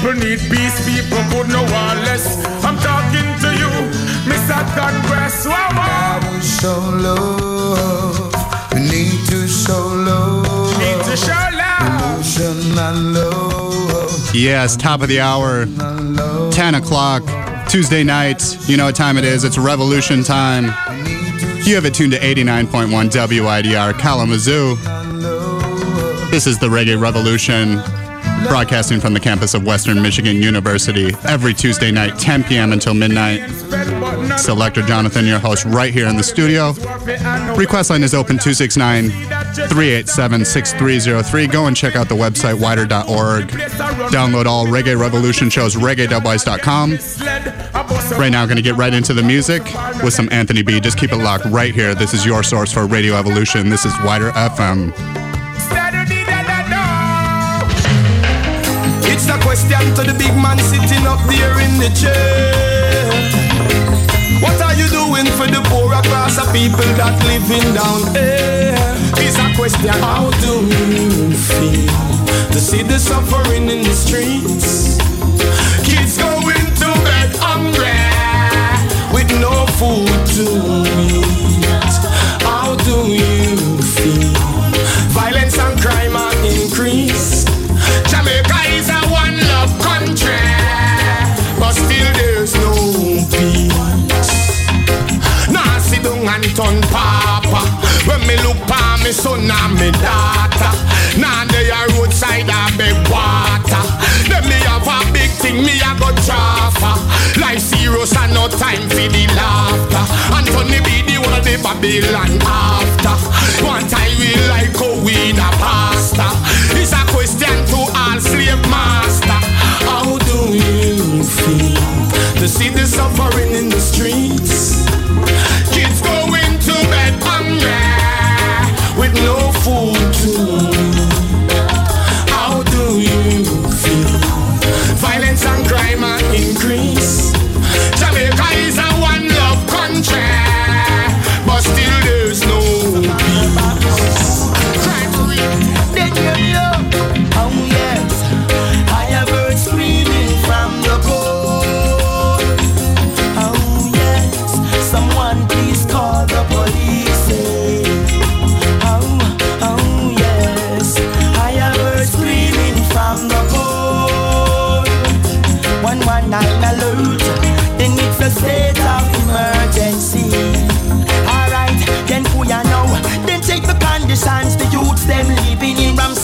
People need peace. People could no one less. I'm talking to you, Mr. Congress. Wow, wow. Gotta show love. We need to show love. Need to show love. Emotion and love. Yes, top of the hour, 10 o'clock, Tuesday night. You know what time it is. It's revolution time. You have it tuned to 89.1 WIDR Kalamazoo. This is the Reggae Revolution, broadcasting from the campus of Western Michigan University every Tuesday night, 10 p.m. until midnight. Selector Jonathon, your host, right here in the studio. Request line is open 269 387 6303. Go and check out the website, widr.org. Download all Reggae Revolution shows, reggae.wise.com. Right now, going to get right into the music with some Anthony B. Just keep it locked right here. This is your source for Radio Evolution. This is WIDR FM. Question to the big man sitting up there in the chair. What are you doing for the poorer class of people that living down here? It's a question. How do you feel to see the suffering in the streets? Kids going to bed hungry with no food to eat. How do you feel? Violence and turn papa. When me look pa me son and me daughter. Nah, they are roadside a beg water. Then me have a big thing, me a go traffer. Life serious and no time for the laughter. Anthony B the one of the Babylon after. One time we like how we a pasta. It's a question to all slave master. How do you feel to see the suffering in the streets?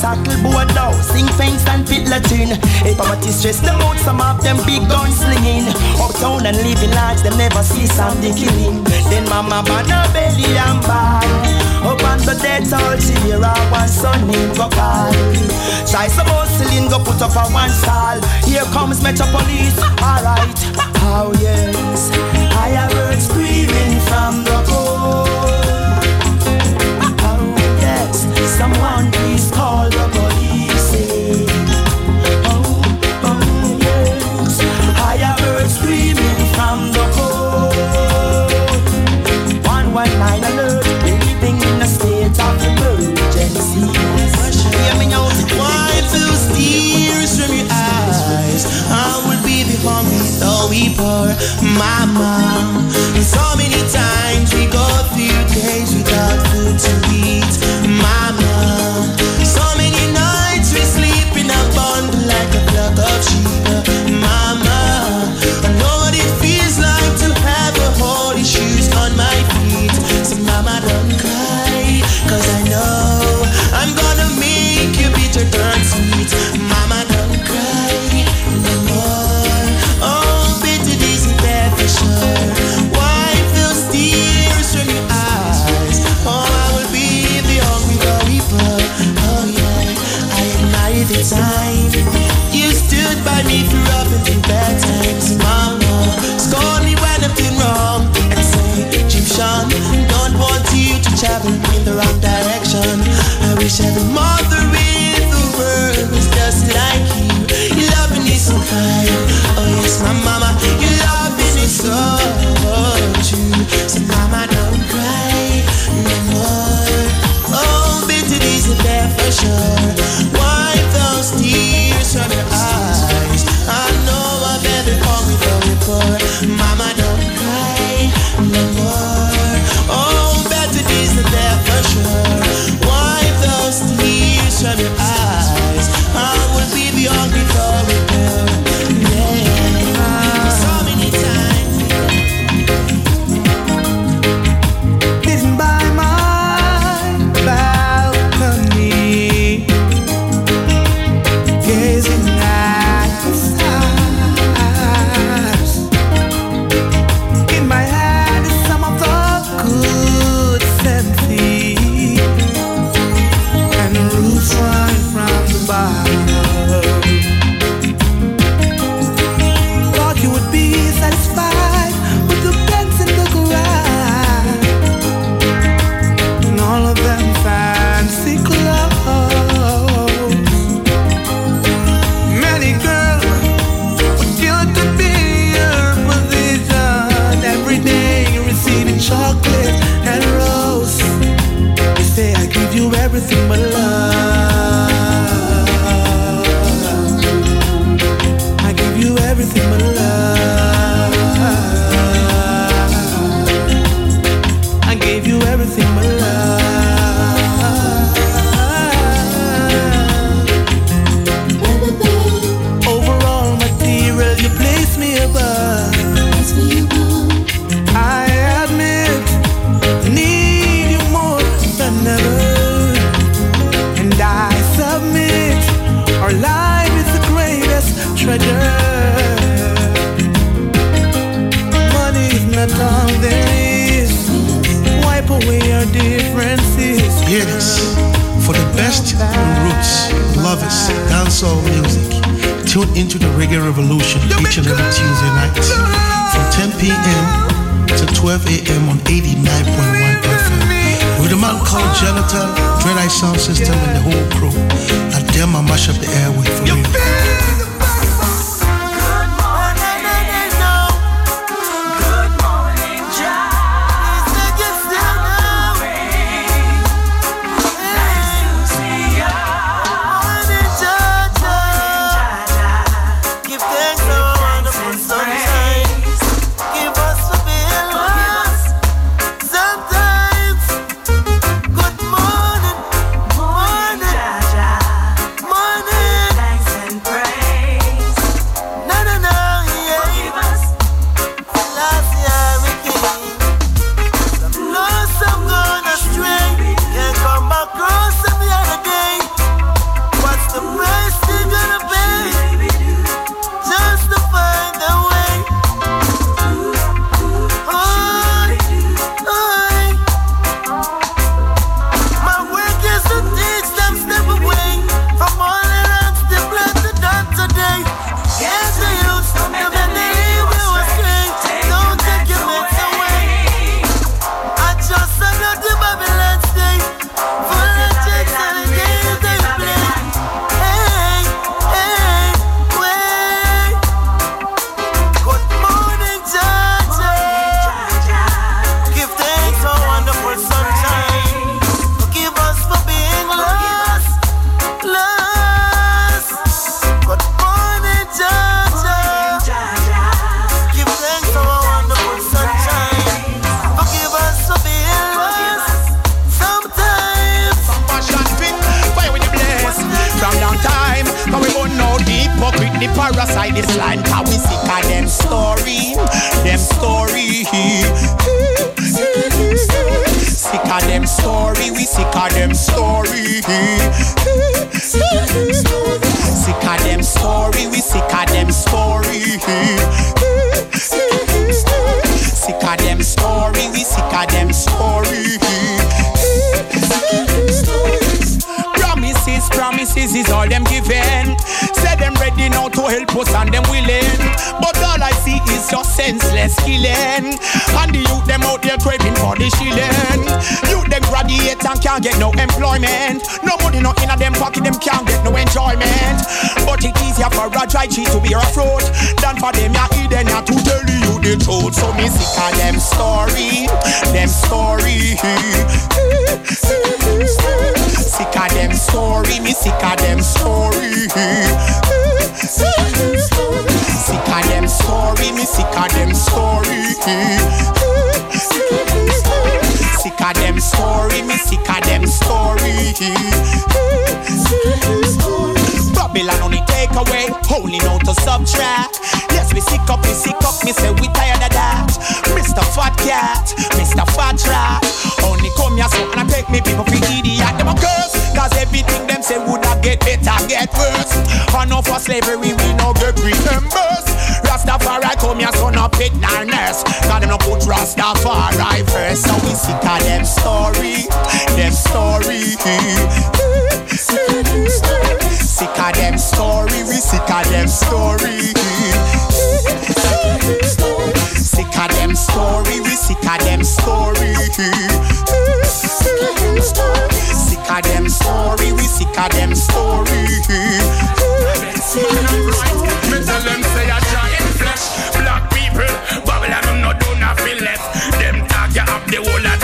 Ramsackle board now. Sing fence and pit latrine. It poverty stress them out, some of them big gun slinging. Uptown and living large, them never see something killing. Then mama ban her belly and ball. Up on the dead all she hear her one son name go call. Try some hustling, go put up a one stall. Here comes Metropolis, alright. Oh yes, I have heard screaming from the cold. Oh yes, someone please call screaming from the cold. One one nine alert, we're living in a state of emergency. Hear me now. Wipe those tears from your eyes. I will be the me, though we pour, mama. So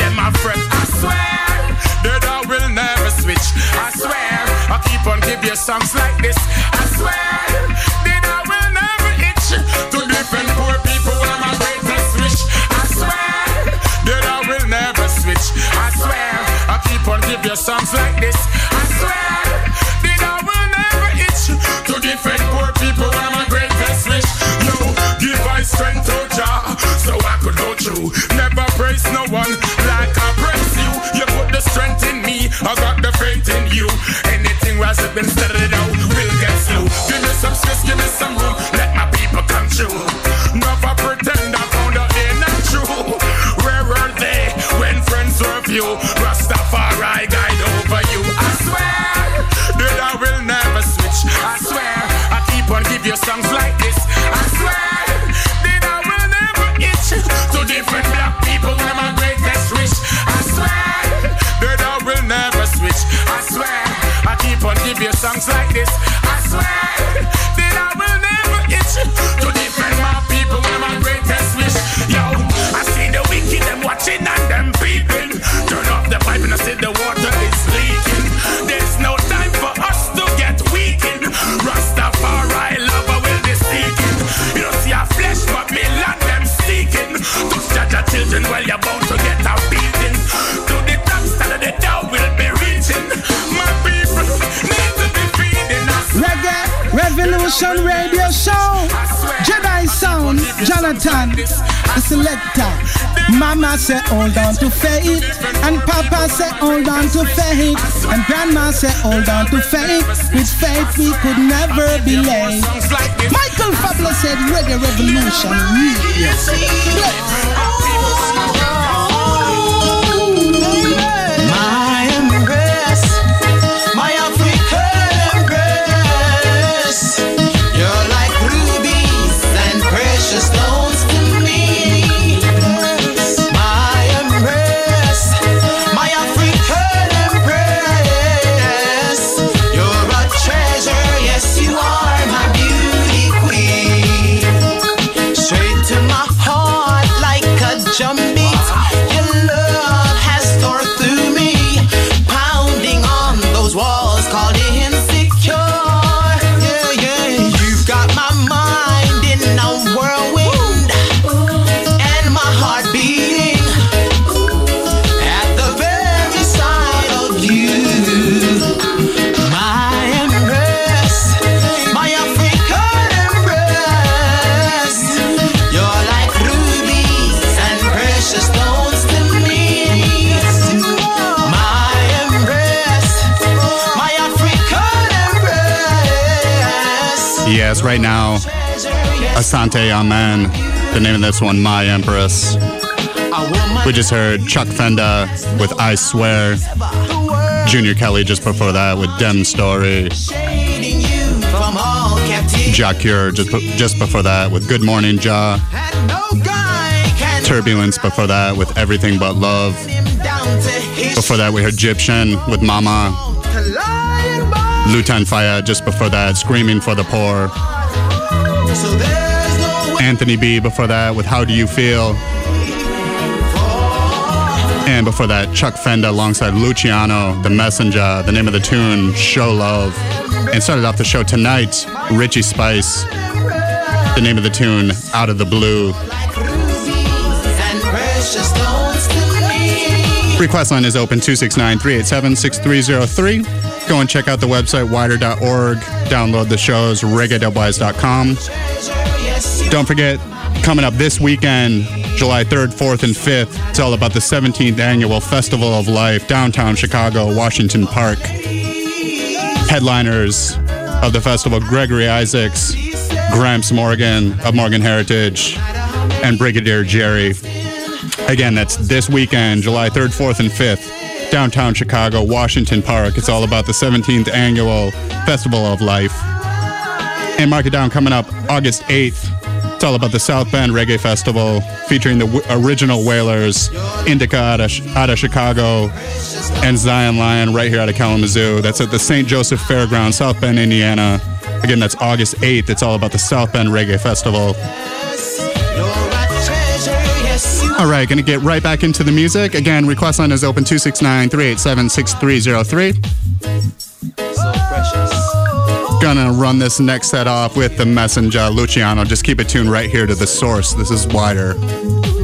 them my friend. I swear, the dog will never switch. I swear, I keep on giving your songs like this. I swear, the dog will never to poor people. A greater switch. I swear, the dog will never switch. I swear, I keep on keep your songs like this. Mama said, hold on to faith, and Papa said, hold on to faith, and Grandma said, hold on to faith. With faith we could never be late. Michael Fabler said reggae revolution. Yes. Right now. Asante Amen. The name of this one, My Empress. We just heard Chuck Fenda with I Swear. Junior Kelly just before that with Dem Story. Jah Cure just, just before that with Good Morning Jah. Turbulence before that with Everything But Love. Before that, we heard Gyptian with Mama. Lutan Fyah just before that, Screaming for the Poor. Anthony B before that with How Do You Feel? And before that, Chuck Fenda alongside Luciano, The Messenger, the name of the tune, Show Love. And started off the show tonight, Richie Spice, the name of the tune, Out of the Blue. Request line is open 269 387 6303. Go and check out the website widr.org. Download the shows reggae.wise.com. Don't forget, coming up this weekend, July 3rd, 4th, and 5th, it's all about the 17th annual Festival of Life, downtown Chicago, Washington Park. Headliners of the festival Gregory Isaacs, Gramps Morgan of Morgan Heritage, and Brigadier Jerry. Again, that's this weekend, July 3rd, 4th, and 5th, downtown Chicago, Washington Park. It's all about the 17th annual Festival of Life. And mark it down coming up August 8th. It's all about the South Bend Reggae Festival featuring the original Wailers, Indica out of, out of Chicago, and Zion Lion right here out of Kalamazoo. That's at the St. Joseph Fairgrounds, South Bend, Indiana. Again, that's August 8th. It's all about the South Bend Reggae Festival. All right, gonna get right back into the music. Again, request line is open 269 387 6303. Gonna run this next set off with the messenger, Luciano. Just keep it tuned right here to the source. This is WIDR.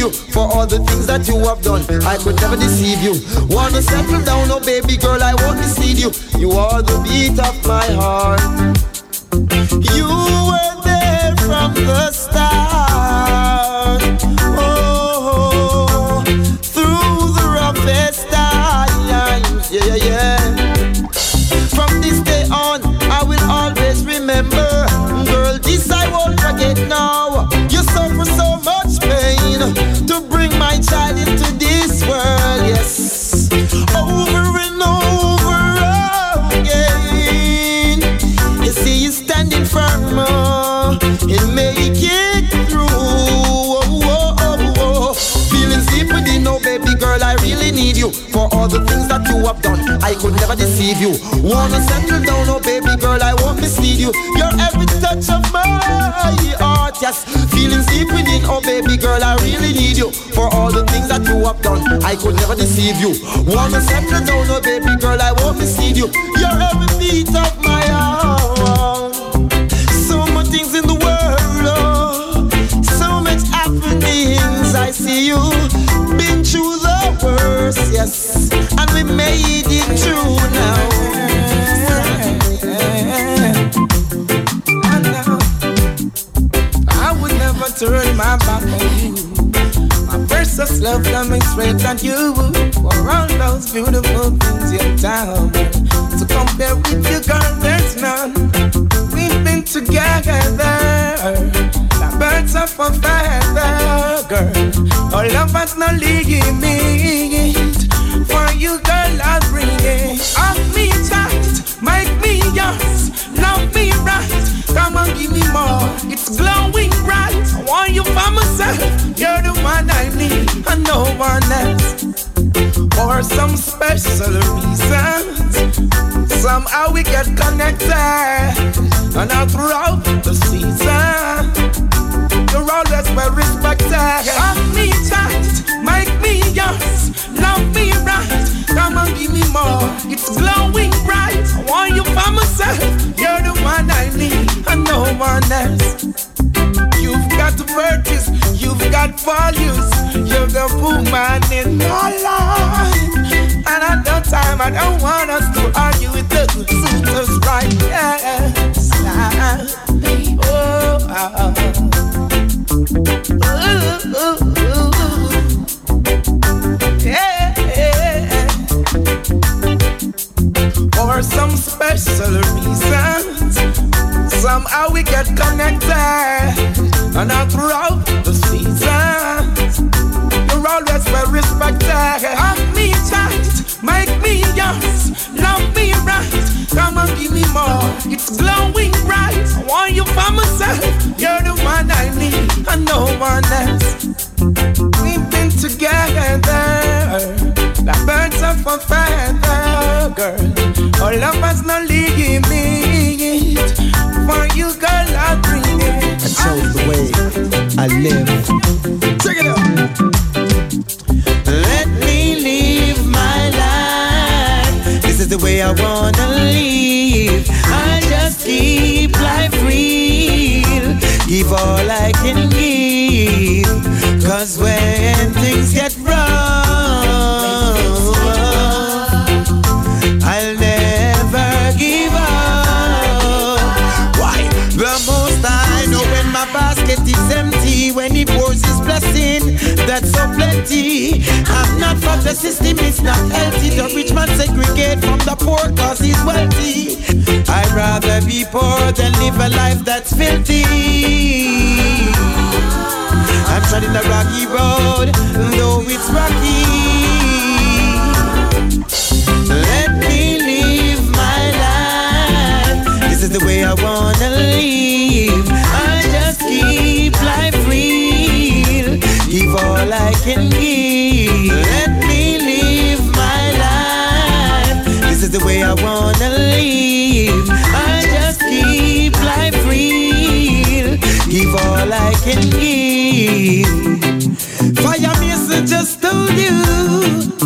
You for all the things that you have done. I could never deceive you. Wanna settle down, oh baby girl, I won't deceive you. You are the beat of my heart. You were there from the I could never deceive you. Wanna settle down, oh baby girl, I won't mislead you. Your every touch of my heart, yes. Feelings deep within, oh baby girl, I really need you. For all the things that you have done, I could never deceive you. Wanna settle down, oh baby girl, I won't mislead you. Your every beat of my heart. So many things in the world, oh. so much happenings. I see you been through the worst, yes and we made it through now. I would never turn my back on you. My precious love coming straight at you for all those beautiful things you've done. To compare with you, girl, there's none. We've been together birds of a feather, girl. All of us no league me. For you, girl, I'll bring it. Hold me tight, make me yours, love me right. Come on, give me more. It's glowing bright. I want you for myself. You're the one I need, and no one else. For some special reasons, somehow we get connected, and all throughout the season. You're always well respected. Hold me tight, Come on, give me more. It's glowing bright. I want you for myself. You're the one I need, and no one else. You've got virtues, you've got values. You're the woman in my life. And at that time, I don't want us to argue with the suitors right. Yes. Oh, ah. ooh, ooh. For some special reasons, somehow we get connected, and all throughout the seasons, you're always well respected. Hold me tight, make me yours, love me right. Come on, give me more. It's glowing bright. I want you for myself. You're the one I need, and no one else. We've been together, like birds of a feather, girl. All of us no limit. For you, girl, I'll bring it. I chose the way I live. Check it out. The system, is not healthy. The rich man segregate from the poor cause he's wealthy. I'd rather be poor than live a life that's filthy. I'm treading the rocky road, though it's rocky. Let me live my life. This is the way I wanna live. I just keep life real. Give all I can give. Is the way I wanna live. I just keep life real. Give all I can give. Fire just told you.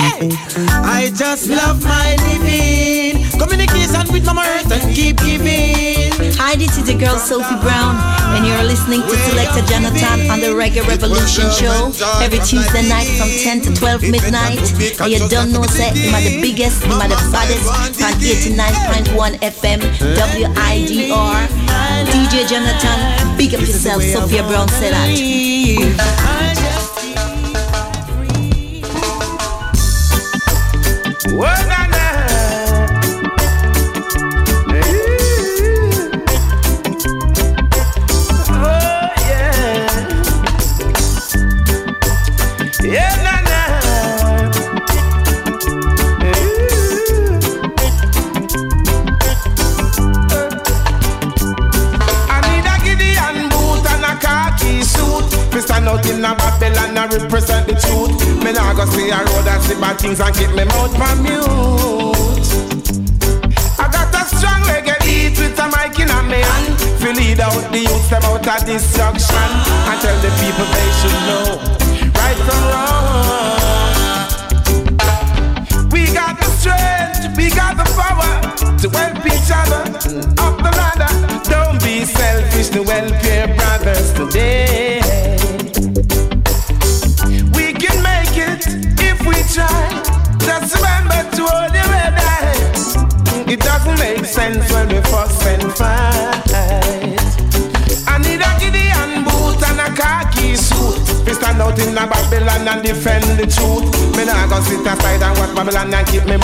Hey, I just love my living. Mama Earth and keep giving. Hi, this is the girl Sophie Brown, and you're listening to Selector Jonathon on the Reggae Revolution show every Tuesday night from 10 to 12 midnight. And you don't know, say, are the biggest, are the baddest on 89.1 FM, WIDR. DJ Jonathon, big up yourself, Sophia Brown said that. Destruction and keep me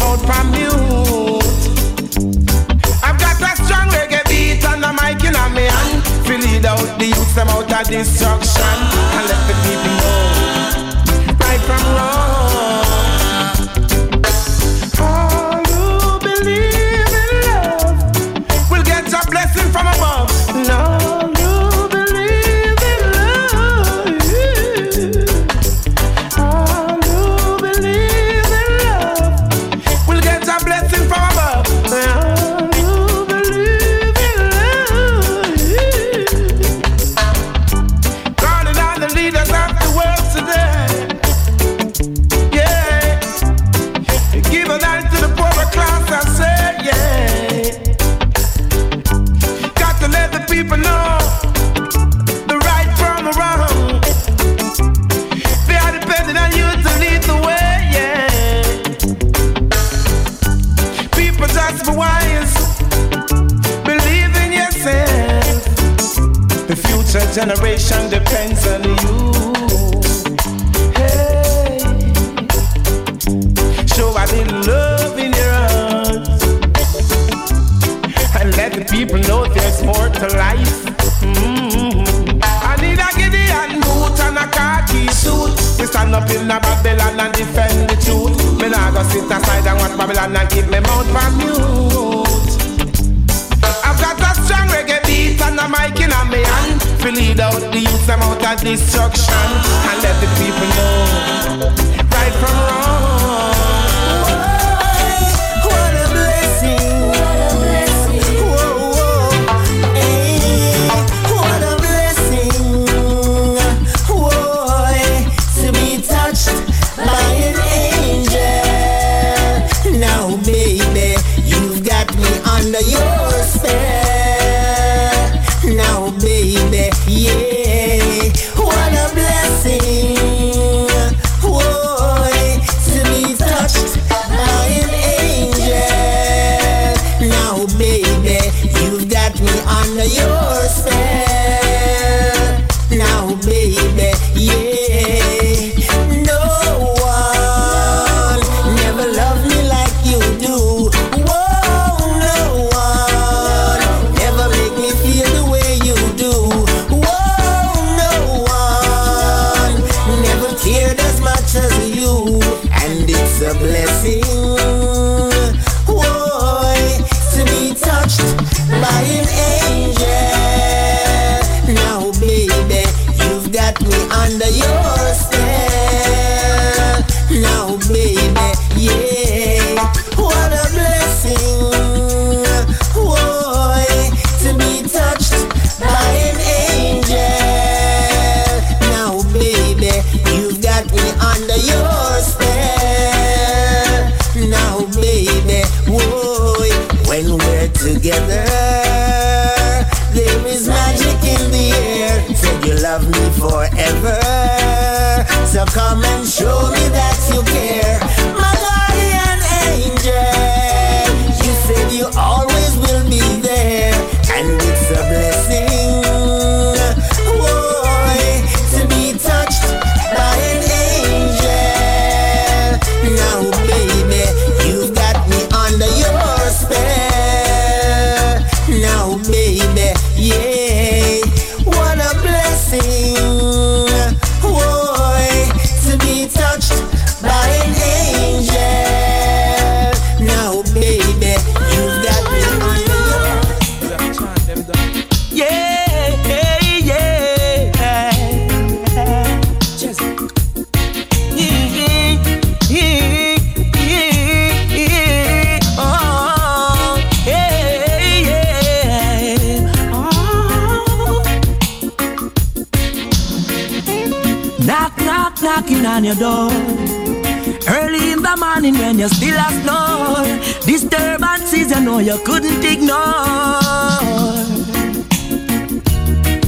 morning when you still have snore. Disturbances you know you couldn't ignore.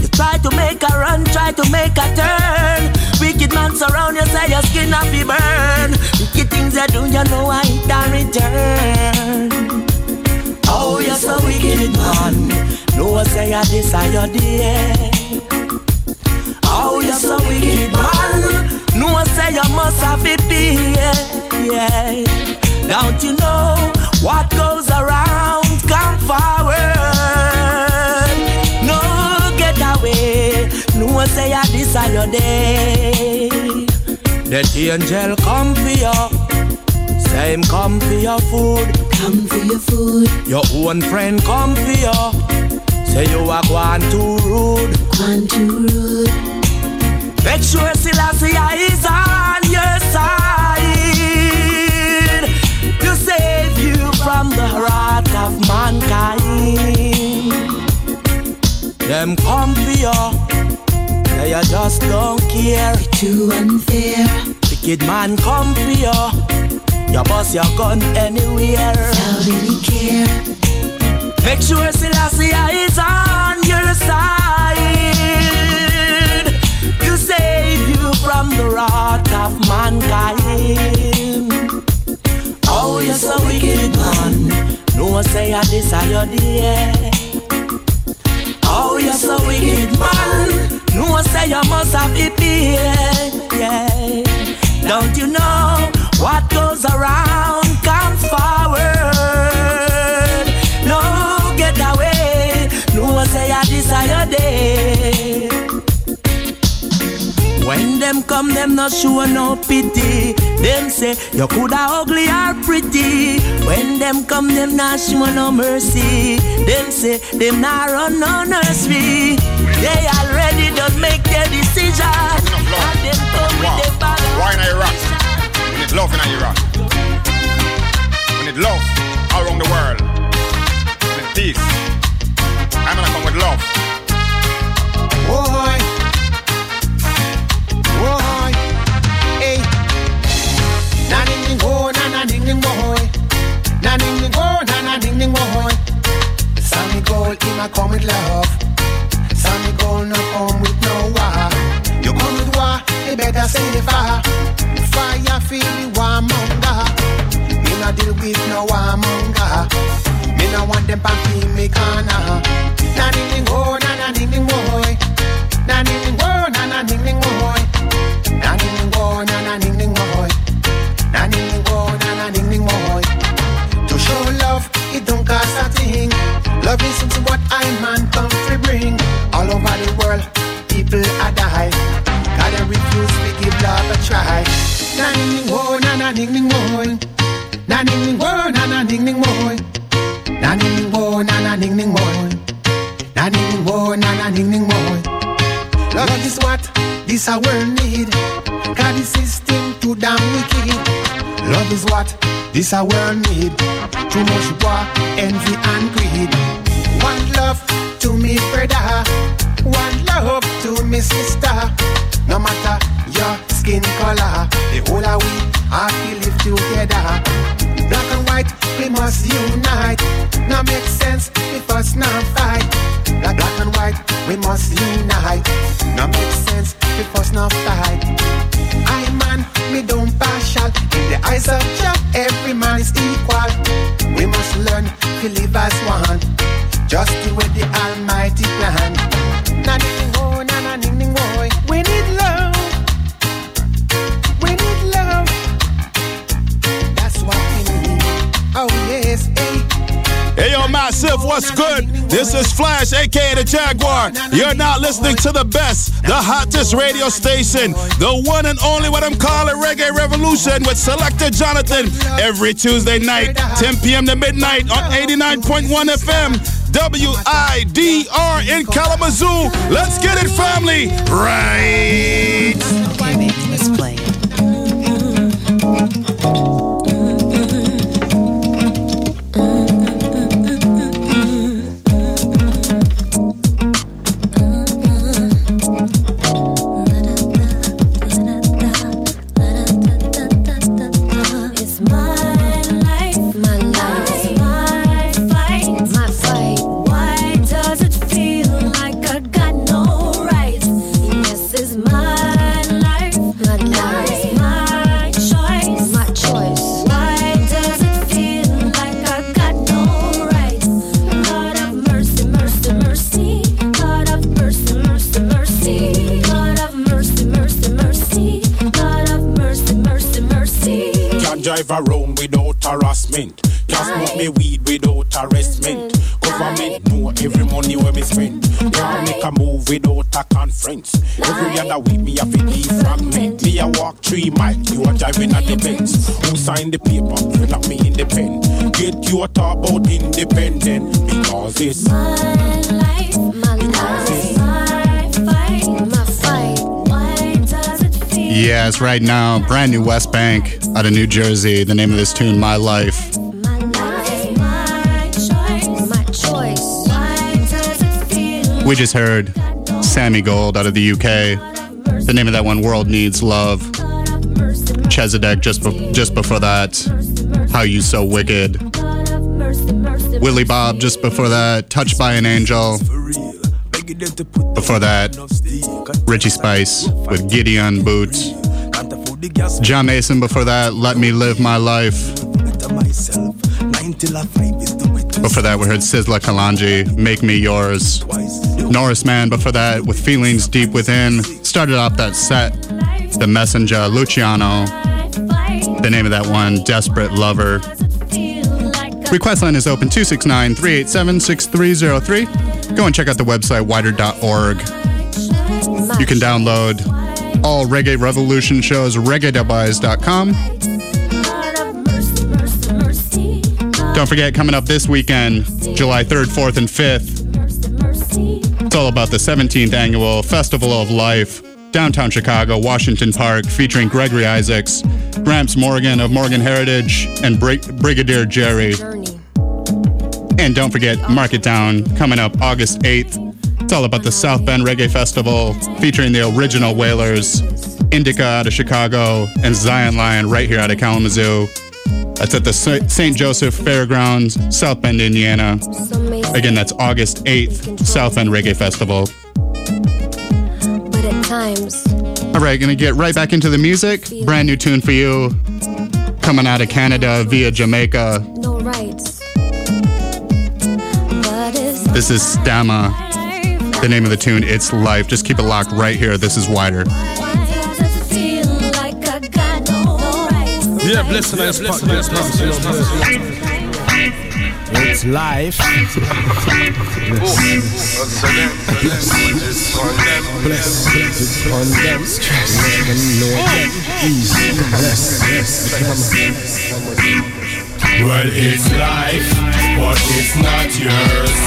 You try to make a run, try to make a turn. Wicked man surround you, say your skin off you burn. Wicked things you do, you know I hit and return. Oh, you're so wicked, man. No one say I desire or your dear. Oh, you're so wicked, man. No one say you must have it, dear yeah. Don't you know what goes around come forward? No get away. No say I desire your day. That angel come for you. Him come for your food. Come for your food. Your own friend come for you. Say you are going too rude. Going too rude. Make sure Selassie is on your side from the wrath of mankind. Them come for you, they you just don't care. Too unfair. Wicked man come for you, you bust your gun anywhere. Without any care. Make sure Selassie is on your side to save you from the wrath of mankind. You're so wicked, man. No one say I desire the. Oh, you're so wicked, man. No one say you must have it yeah. Don't you know what goes around comes forward? Them come, them not show no pity. Them say you coulda ugly or pretty. When them come, them not show no mercy. Them say them not run no nursery. They already done make their decision. And them come with their bag. Why in Iraq? We need love in Iraq. We need love all around the world. We need peace. I'm gonna come with love. Boy. A come with love. Sammy gold no come with no war. You come with war, you better say the fire. Feel warmonger. Me not deal with no warmonger. Me no want them pan feel me corner. Na ding ding go, na na ding ding boy. Na ding ding go, na na ding ding Love is something what I man come to bring. All over the world, people are die. Gotta refuse to give love a try. Oh, na ding ding go, oh. na oh, na ding ding boy. Na ding ding go, na na ding ding boy. Na ding ding go, na na ding ding boy. Na ding ding go, na na ding ding boy. Love is what this our world need. Cause the system too damn wicked. Love is what this our world need. Too much war, envy and greed. One love to me brother. One love to me sister. No matter your skin color, the whole of we have to live together. Black and white, we must unite. Now make sense if us not fight. Black, black and white, we must unite. Now make sense if us not fight. I man, me don't partial. In the eyes of Jah, every man is equal. We must learn to live as one. Just the way the Almighty plan. What's good? This is Flash, aka the Jaguar. You're not listening to the best, the hottest radio station, the one and only what I'm calling Reggae Revolution with Selector Jonathon every Tuesday night, 10 p.m. to midnight on 89.1 FM. WIDR in Kalamazoo. Let's get it, family. Right. Who signed the paper? Fill up me in the pen. Get you a talk about independent because it's my life, my life, my fight, my fight. Why does it feel Yes, right now, brand new West Bank out of New Jersey. The name of this tune, My Life. my choice, my choice? Why does it feel We just heard Sammy Gold out of the UK. The name of that one, World Needs Love. Chezidek just, be- just before that, How You So Wicked. Willie Bob just before that, Touched by an Angel. Before that, Richie Spice with Gideon Boots. Jah Mason before that, Let Me Live My Life. Before that, we heard Sizzla Kalonji, Make Me Yours. Norris Man before that, with Feelings Deep Within. Started off that set, The Messenger, Luciano. The name of that one, Desperate Lover. Request line is open 269 387 6303. Go and check out the website, widr.org. You can download all Reggae Revolution shows, reggae.wise.com. Don't forget, coming up this weekend, July 3rd, 4th, and 5th, it's all about the 17th annual Festival of Life, downtown Chicago, Washington Park, featuring Gregory Isaacs, Gramps Morgan of Morgan Heritage, and Brig- Brigadier Jerry. And don't forget, Mark It Down, coming up August 8th. It's all about the South Bend Reggae Festival, featuring the original Wailers, Indica out of Chicago, and Zion Lion right here out of Kalamazoo. That's at the St. Joseph Fairgrounds, South Bend, Indiana. Again, that's August 8th, South Bend Reggae Festival. But at times, All right, gonna get right back into the music. Brand new tune for you, coming out of Canada via Jamaica. no rights. This is Stamma. The name of the tune, It's Life. Just keep it locked right here. This is WIDR. feel like I got no rights. Yeah, bless and I spot, bless, bless, life. Bless, bless, on them. Them bless. Well, it's life, but it's not yours.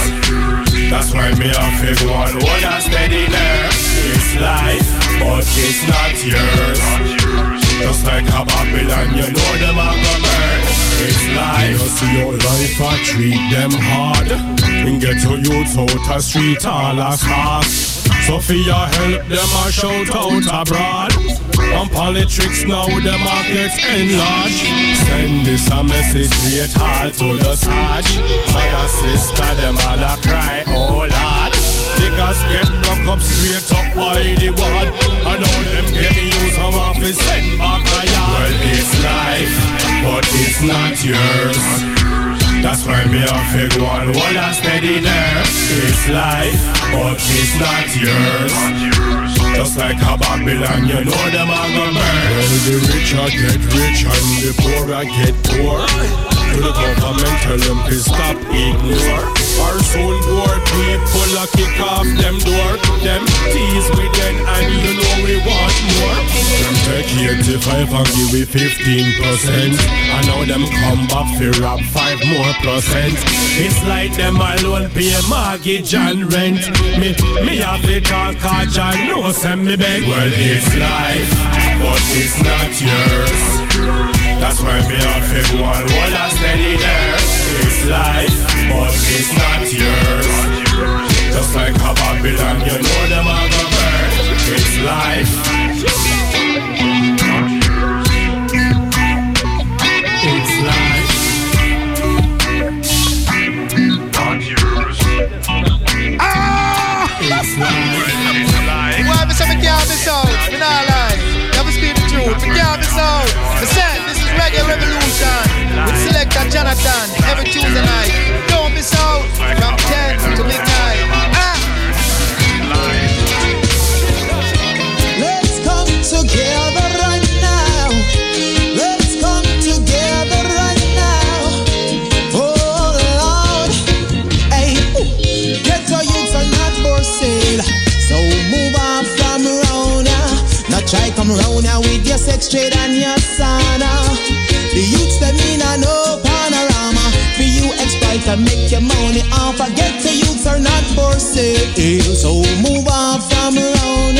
That's why me a fig one, one a steady there. It's life, but it's not yours. Just like a Babylon, you know them a go burn. It's life. You see your life, I treat them hard. And get to youths out a street all a fast. So for your help, them a shout out abroad. On politics now, the markets enlarged. Send this a message straight all to the Sarge. My sister, them all a cry, oh Lord. Niggas get up straight up by the. And all them getting used office send back yard. Well, it's life, but it's not yours. That's why me a fig one, one a steady there. It's life, but it's not yours. Just like a Babylon, you know them a go burn. Well, the rich a get rich and the poor a get poor. To the government tell them to stop ignore. Our soul poor people a kick off them door. Them tease with them and you know we want more. Them take 85 and give we 15 percent. And now them come back for rap 5 more percent. It's like them alone pay mortgage and rent. Me, me have to call cause John no send me back Well, it's life, but it's not yours. That's why me have to one one a steady there. It's life, but it's not yours. Just like a Babylon, you know them a go burn. It's life. It's life. Ah! It's life. Why me say me can't miss out? Me not lie. Never speak the truth. Me can't miss out. Manhattan every Tuesday night. Don't miss out from 10 to midnight. Ah. Let's come together right now. Let's come together right now. Oh Lord, hey, Get your youths are not for sale, so move on from round. Now try come round with your sex trade and your sauna. Make your money off. Forget the youths are not for sale. So move on from around.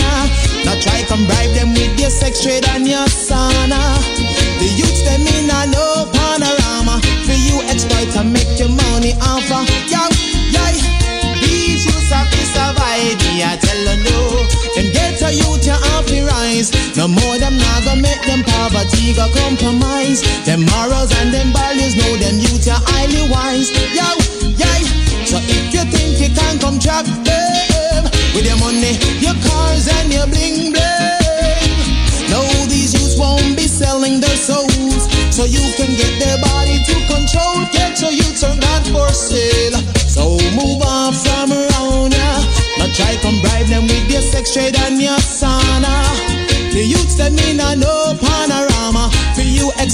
Now try come bribe them with your sex trade and your sauna. The youths them in a no panorama. For you exploit and make your money off. Yo, yo, these youths have to survive. I tell you no. Them get a youth you have to rise. No more them not gonna make them poverty go compromise. Them morals and them values know them youth you highly wise. Yo, yeah. So if you think you can come trap them with your money, your cars and your bling bling. No, these youths won't be selling their souls. So you can get their body to control. Get your youths are not for sale. So move on from around ya. Now try come bribe them with your sex trade and your sauna. The youths them in a. For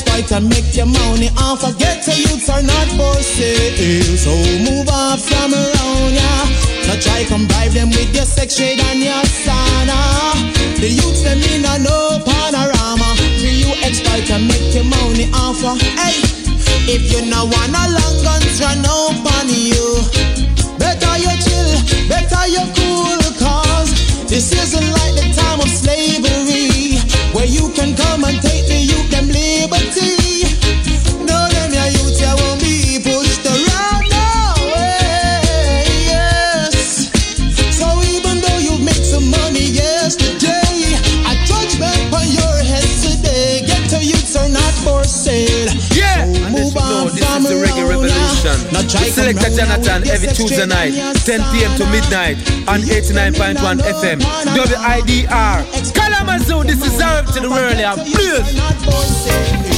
exploit and make your money off. Forget the youths are not for sale. So move on from around ya. Now try come bribe them with your sex trade and your sauna. The youths them in a no panorama. For you exploit and make your money off. Uh. Hey, if you no wanna long guns run up on you, better you chill, better you cool, cause this isn't like the time of slavery, where you can come and take Selector Jonathon every Tuesday night, 10 p.m. to midnight on 89.1 FM. WIDR. Kalamazoo, this is Arab to the world. yeah. Please.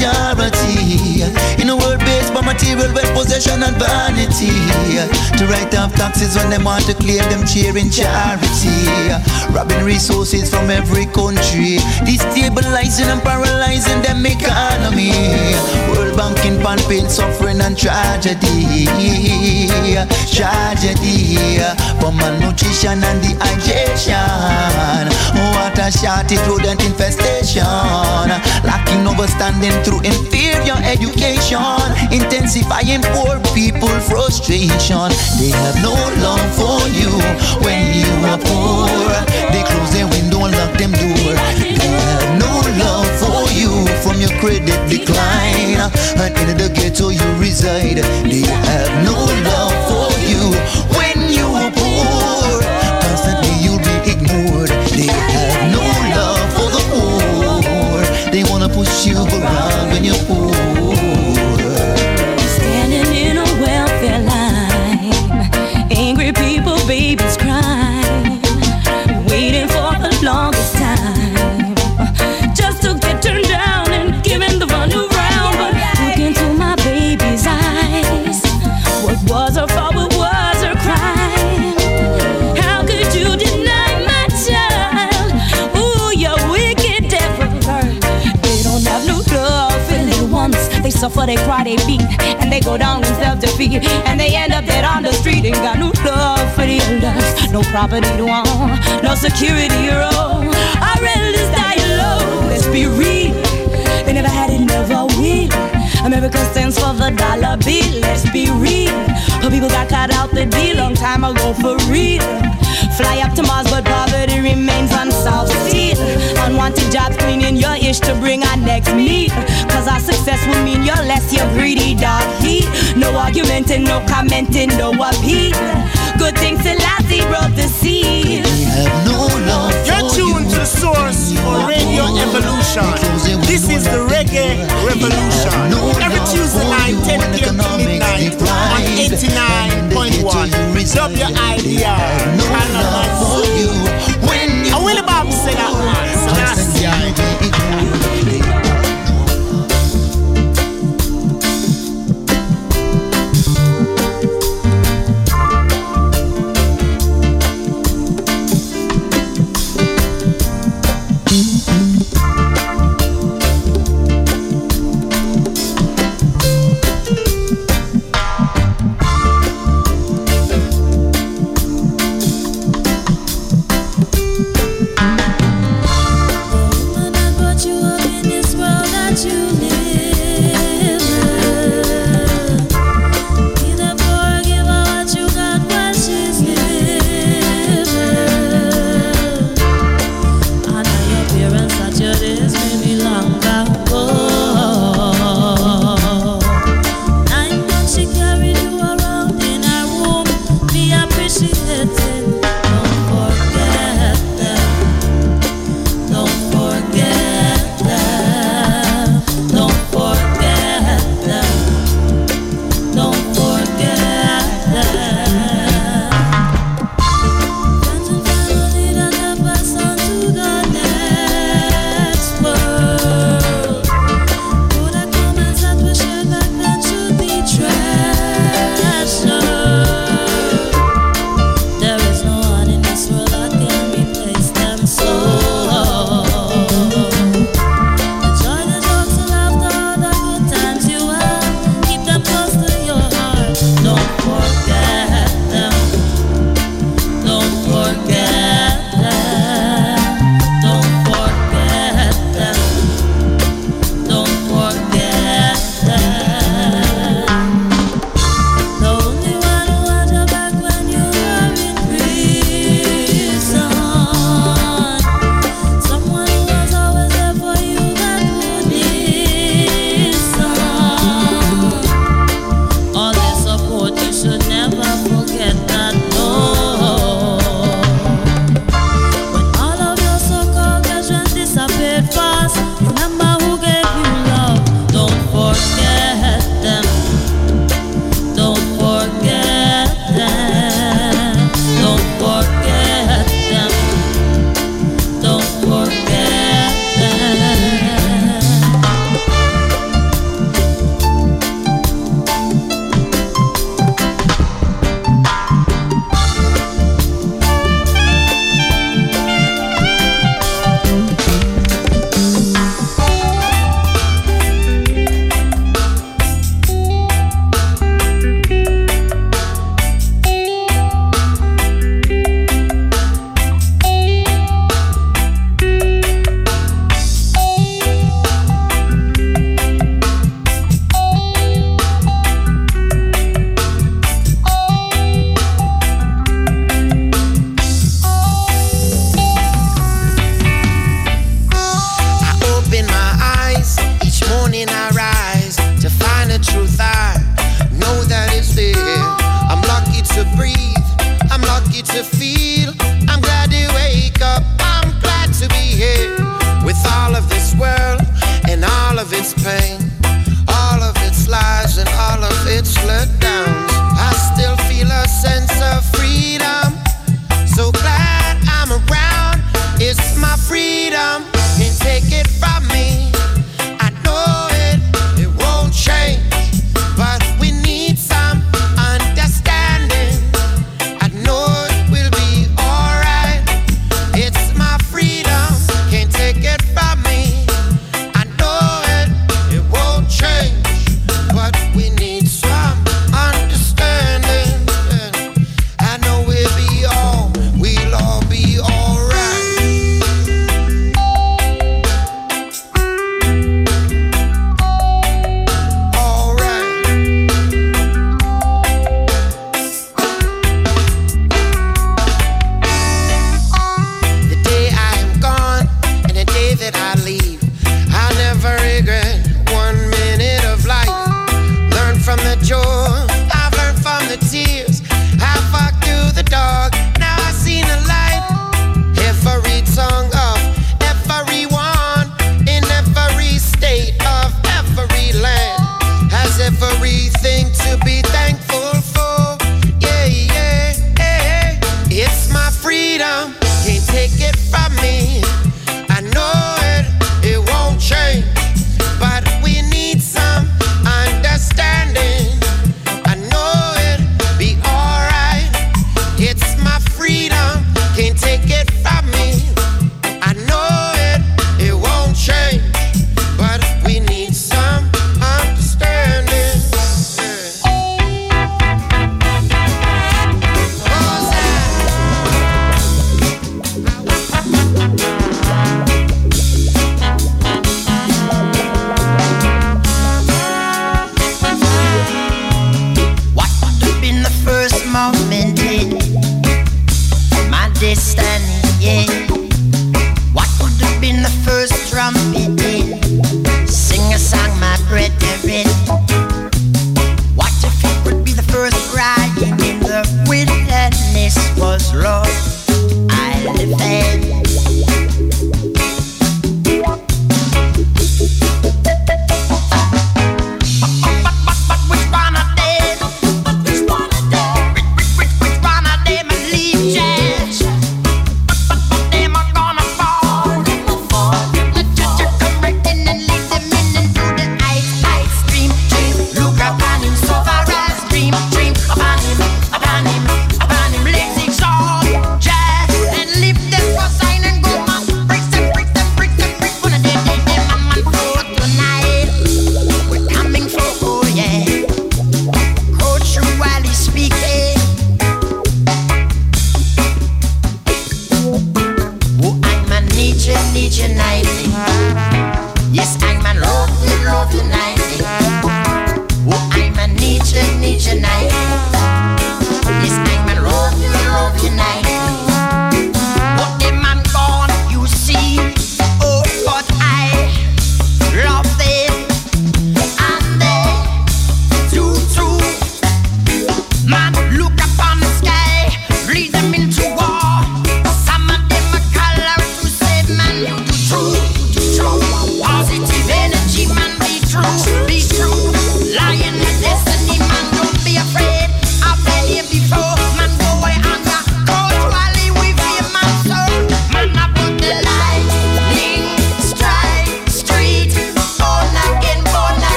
Majority. Material wealth, possession and vanity. To write off taxes when them want to claim them cheering charity. Robbing resources from every country. Destabilizing and paralyzing them economy. World banking pan pain, suffering and tragedy. Tragedy. For malnutrition and dehydration. Water shortage, rodent infestation. Lacking understanding through inferior education. Intensifying poor people frustration. They have no love for you when you are poor. They close their window and lock them door. They have no love for you from your credit decline. And in the ghetto you reside. They have no love for you when you are poor. Constantly you'll be ignored. They have no love for the poor. They wanna push you around when you're poor. They cry, they beat, and they go down in self-defeat, and they end up dead on the street. Ain't got no love for the elders, no property to own, no security or own. Our elders die alone. Let's be real. They never had it, never will. America stands for the dollar bill. Let's be real. But people got cut out the deal long time ago for real. Fly up to Mars, but poverty remains unsolved still. Unwanted jobs cleaning your ish to bring our next meal. Cause our success will mean you're less, you're greedy, dog. Heat. No argumenting, no commenting, no appeal. Good things till last, he broke the seal. We have no love You're tuned to the source for radio evolution. This is the reggae revolution. Every Tuesday night, 10 p.m. to midnight on 89.1 WIDR. Channel 9. Willie Bob said that.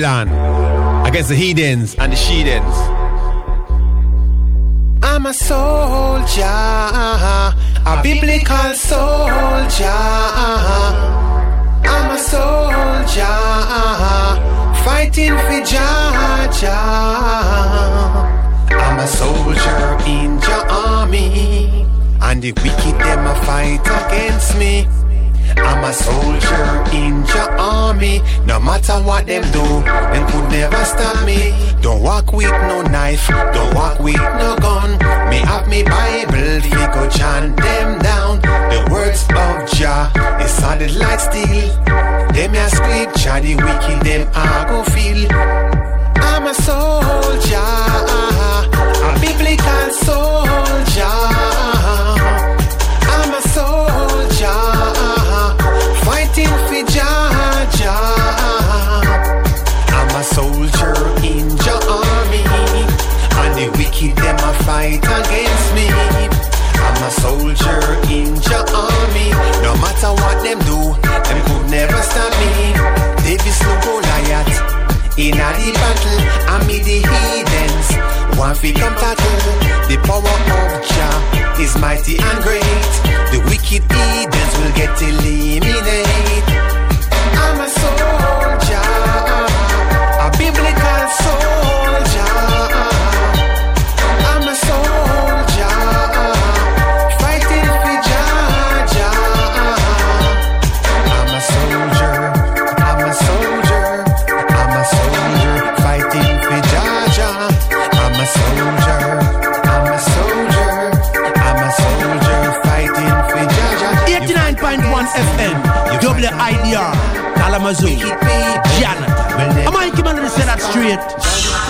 Babylon, against the heathens and the sheathens. I'm a soldier, a biblical soldier. I'm a soldier, fighting for Jah I'm a soldier in your army, and the wicked them a fight against me. I'm a soldier in your me. No matter what them do, them could never stop me. Don't walk with no knife, don't walk with no gun. Me have me Bible, fi go chant them down. The words of Jah is solid like steel. Them a scripture, the wicked them I go feel. I'm a soldier, a biblical soldier. We come comforted. The power of Jah is mighty and great. The wicked idea. Kalamazoo. Jan. I might keep on say that straight.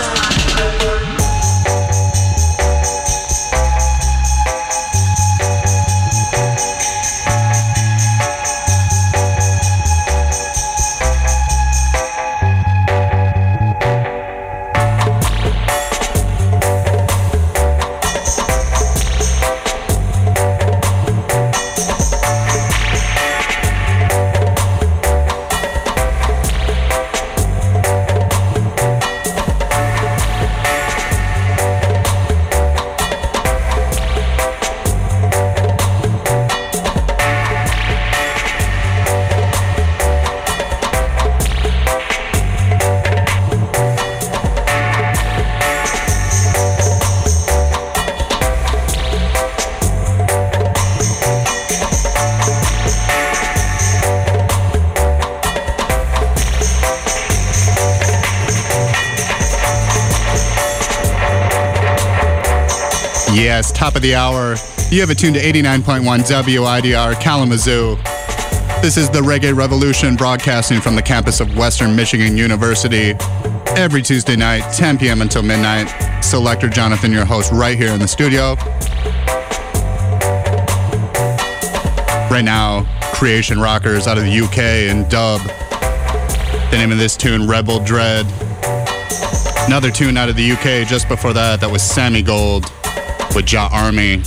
Top of the hour. You have it tuned to 89.1 WIDR Kalamazoo. This is the Reggae Revolution broadcasting from the campus of Western Michigan University. Every Tuesday night, 10 p.m. until midnight. Selector Jonathon, your host, right here in the studio. Right now, Creation Rockers out of the UK and dub. The name of this tune, Rebel Dread. Another tune out of the UK just before that, that was Sammy Gold with Jah Army.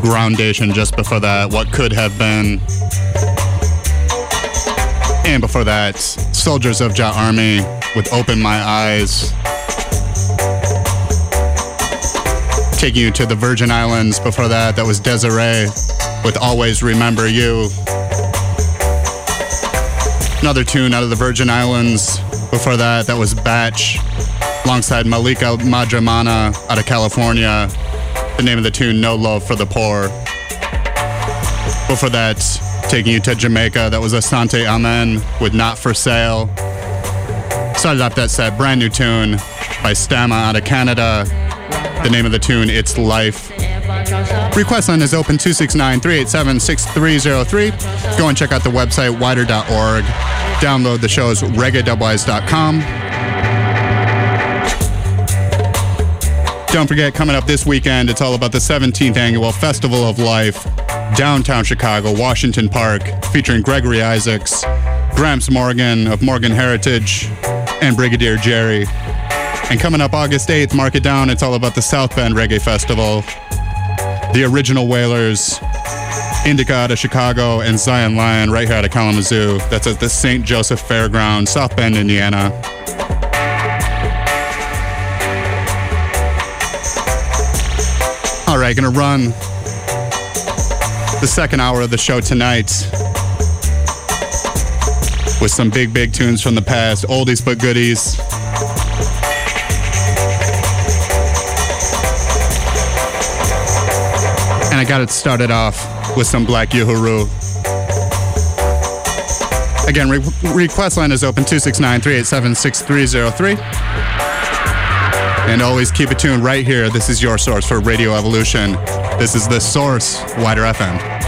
Groundation just before that, What Could Have Been. And before that, Soldiers of Jah Army with Open My Eyes. Taking you to the Virgin Islands before that, that was Dezarie with Always Remember You. Another tune out of the Virgin Islands before that, that was Batch alongside Malika Madremana out of California. The name of the tune, No Love for the Poor. Before that, taking you to Jamaica, that was Asante Amen with Not For Sale. Started off that set, brand new tune by Stamma out of Canada. The name of the tune, It's Life. Request line is open 269 387 6303. Go and check out the website widr.org. Download the shows reggae.wise.com. Don't forget, coming up this weekend, it's all about the 17th annual Festival of Life, downtown Chicago, Washington Park, featuring Gregory Isaacs, Gramps Morgan of Morgan Heritage, and Brigadier Jerry. And coming up August 8th, mark it down, it's all about the South Bend Reggae Festival, the original Wailers, Indica out of Chicago, and Zion Lion right here out of Kalamazoo. That's at the St. Joseph Fairground, South Bend, Indiana. Right, gonna run the second hour of the show tonight with some big, big tunes from the past, oldies but goodies. And I got it started off with some Black Uhuru. Again, re- request line is open 269 387 6303. And always keep it tuned right here. This is your source for Radio Evolution. This is the source, WIDR FM.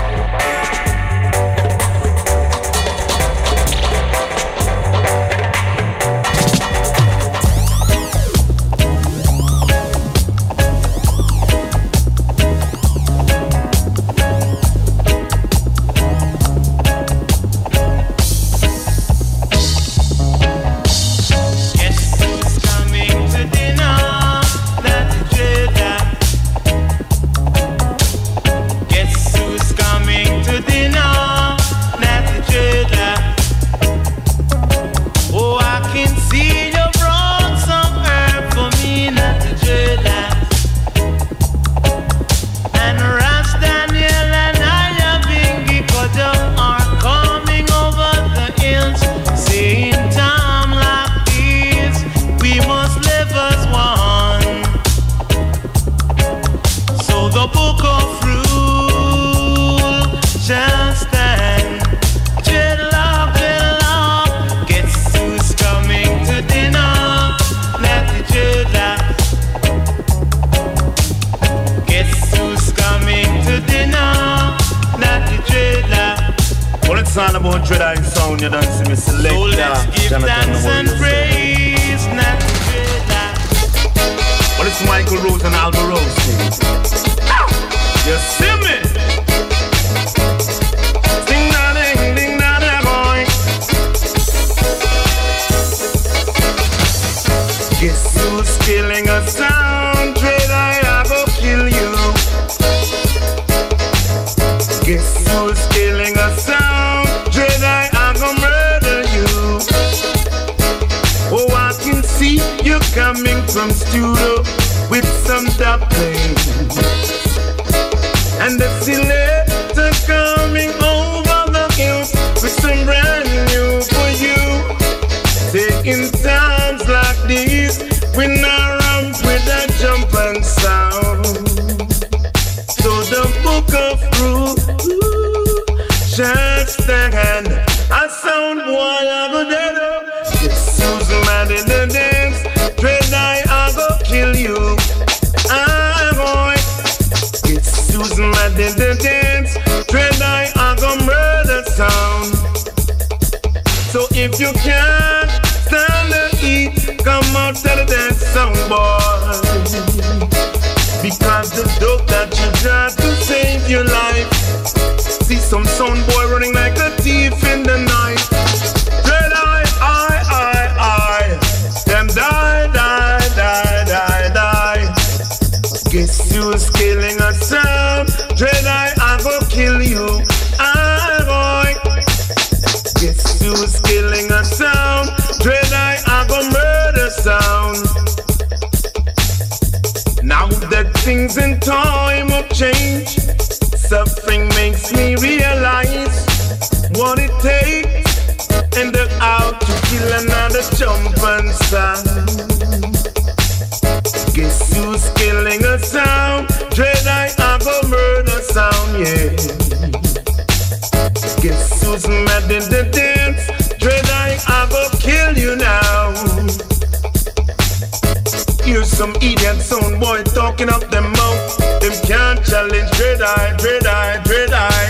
some idiot sound boy talking out them mouth. Them can't challenge dread eye, dread eye, dread eye.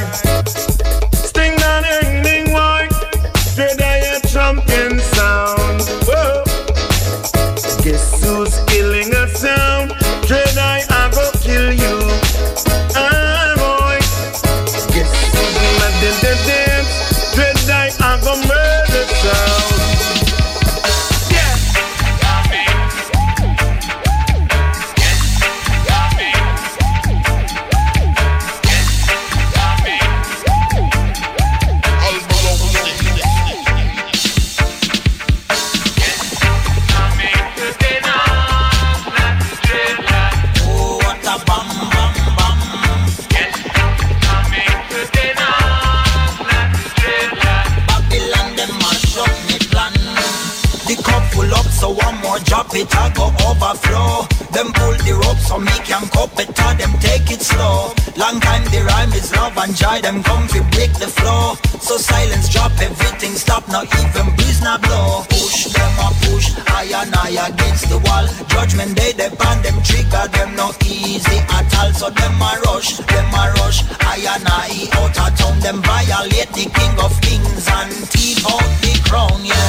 boy them comfy break the floor. So silence drop everything stop Not even breeze not blow. Push them a push I and I against the wall. Judgment day depend them trigger them no easy at all. So them a rush them a rush. Higher and higher out of town Them violate the king of kings and team out the crown yeah.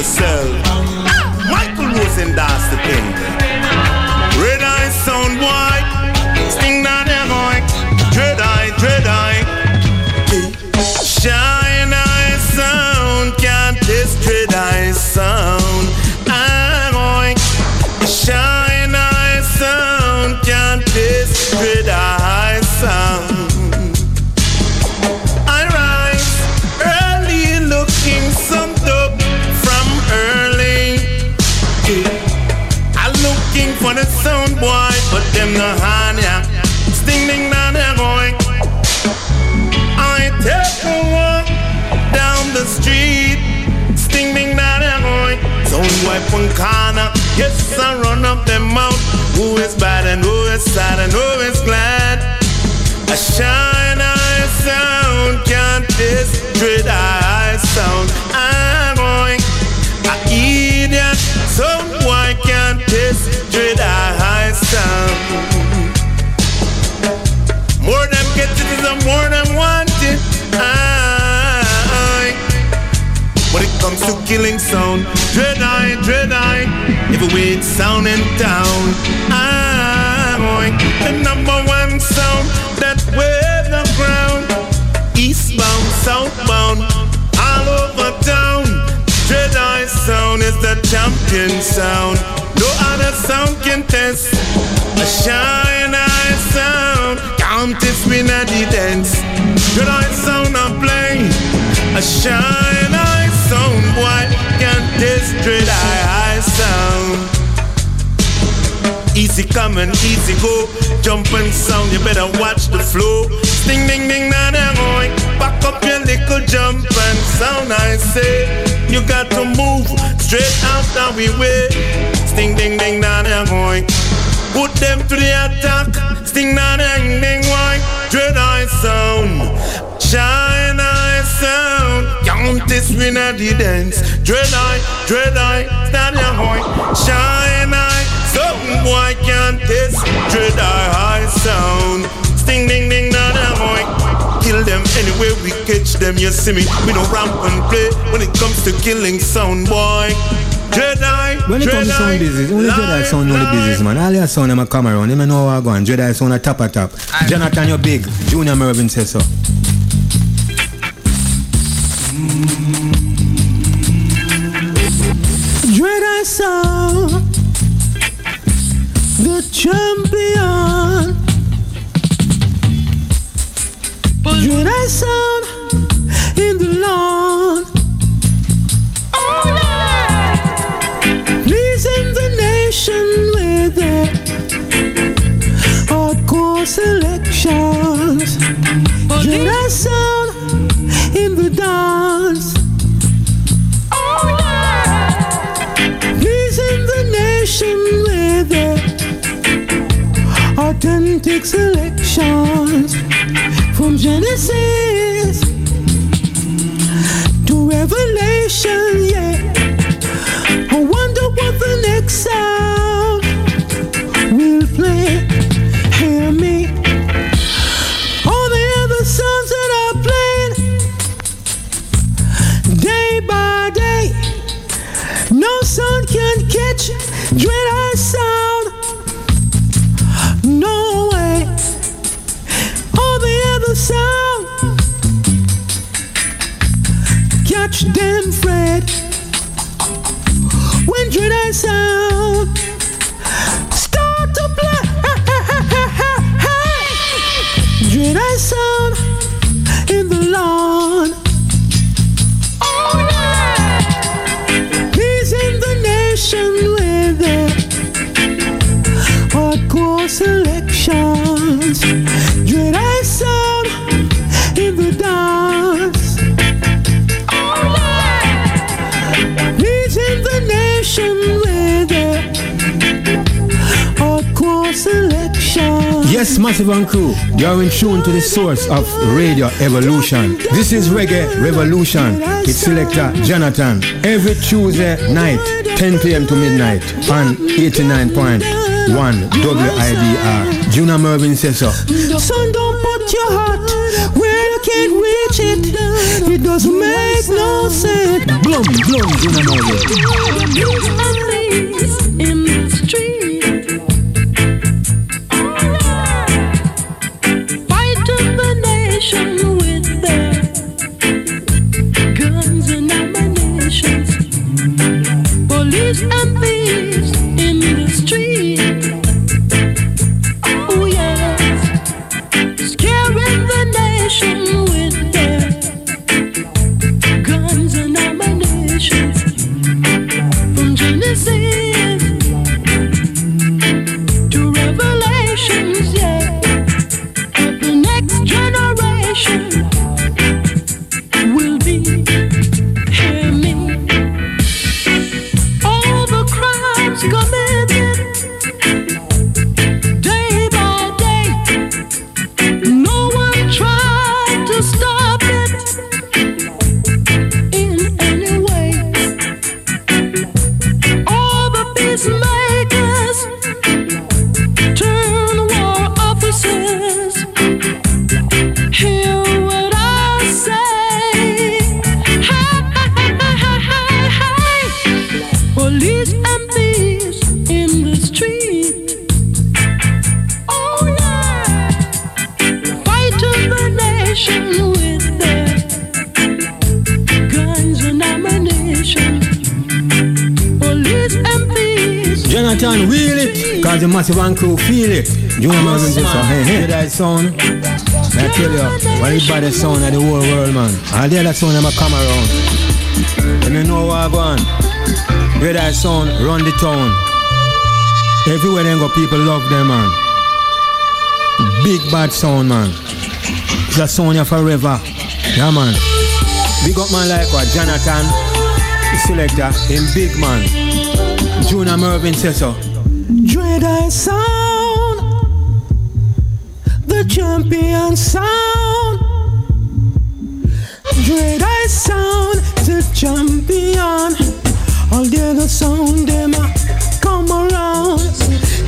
yourself. Oh. Michael Rosen, that's the thing. open corner. Yes, I run up them out. Who is bad and who is sad and who is glad? A shine I sound, can't this dread I'm going. I eat idiot, so why can't this hit sound in town. I'm the number one sound that wears the ground. Eastbound, southbound, all over town. Dread eye sound is the champion sound. No other sound can test. A shine eye sound. Countess win at the dance. eye sound I play. A shine eye sound. Boy, can't test Jedi eye sound. Easy come and easy go. Jumping sound, you better watch the flow. Sting ding ding na na boy. Back up your little jump and sound. I say you got to move straight out that we way. Sting ding ding na na boy. Put them to the attack. Sting na ding ding boy. Dread eye sound. Shine eye sound. Countess win at the dance. Dread eye, dread eye. Stand your boy. Shine eye. Something boy can't test. Dread eye high sound. Sting ding ding na na boy. Kill them anywhere we catch them. You see me. We don't ramp and play when it comes to killing sound boy. Dread eye, When it comes to sound business, only Jedi sound know the business, man. All your sound, them a come around. Them a know how I go on. Jedi sound a top a top. Jonathon, you're big. Junior Murvin says so. Dread I saw the champion. Dread I sound in the lawn. Oh, Pleasing the nation with their hardcore selections. Dread I sound in the dance. Authentic selections from Genesis to Revelation. Yeah, I wonder what the next sound will play. Hear me. All the other songs that are playing day by day. No sun can catch dread eye sound. Them Fred. When dread eye sound. Start to play. Dread eye sound in the lawn. Oh yeah, he's in the nation with their hardcore selections. Dread Yes, Massive and Crew, you're in tune to the source of Radio Evolution. This is Reggae Revolution. It's selector Jonathon. Every Tuesday night, 10 p.m. to midnight on 89.1 WIDR. Juna Murvin says so. Son, don't put your heart where you can't reach it. It doesn't make no sense. Blum, blum, Juna Murvin. 41 crew feel it. Junior Morgan just a hey, hey. that sound. I tell you, what is baddest sound of the whole world, man. All the other sound I'm a come around. And you know what I'm going. Red Eye Sound, run the town. Everywhere they go, people love them, man. Big bad sound, man. It's a sound you forever. Yeah, man. Big up man like what? Jonathon, selector, in big man. Junior Murvin says so. Dread Eye sound, the champion sound. Dread Eye sound, the champion. All the other sound them come around.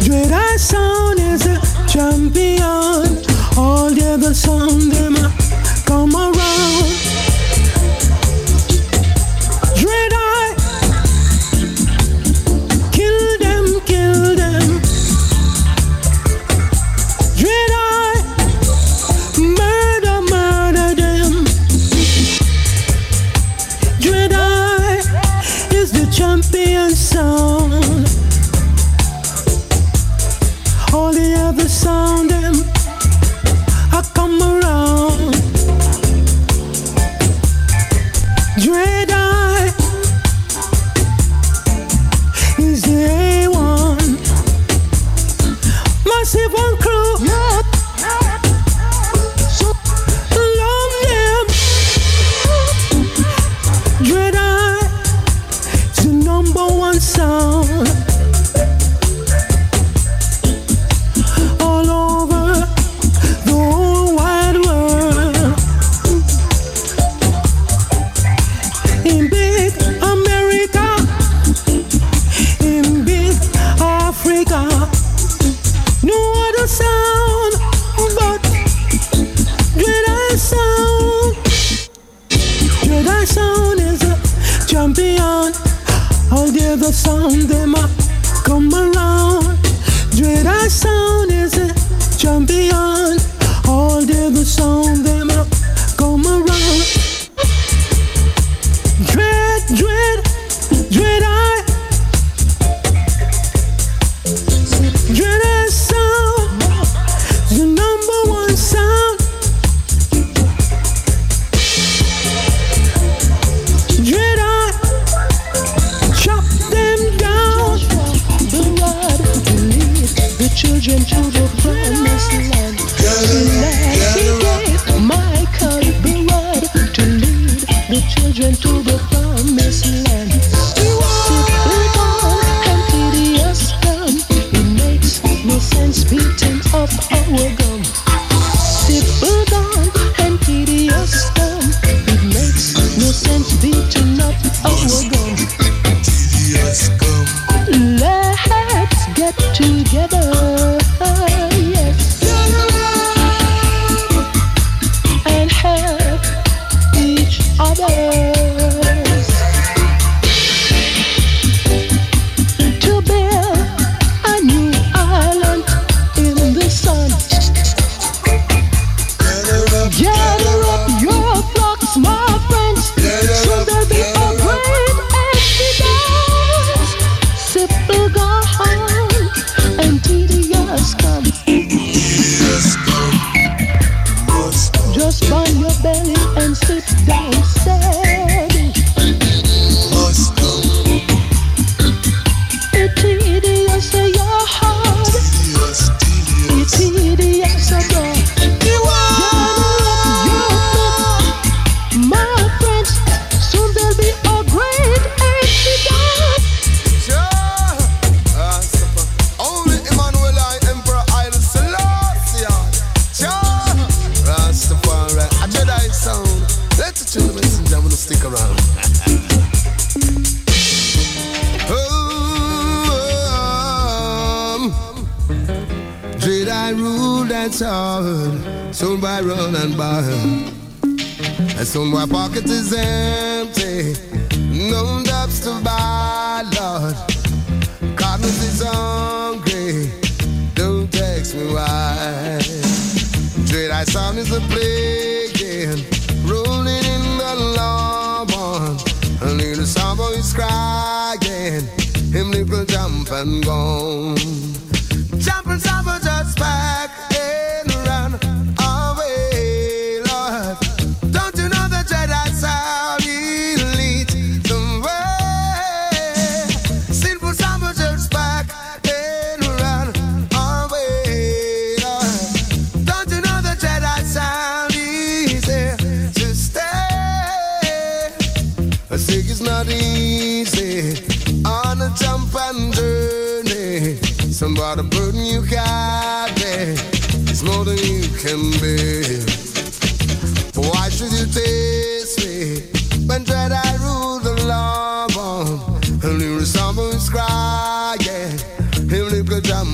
Dread Eye sound is a champion. All the other sound them. Sunday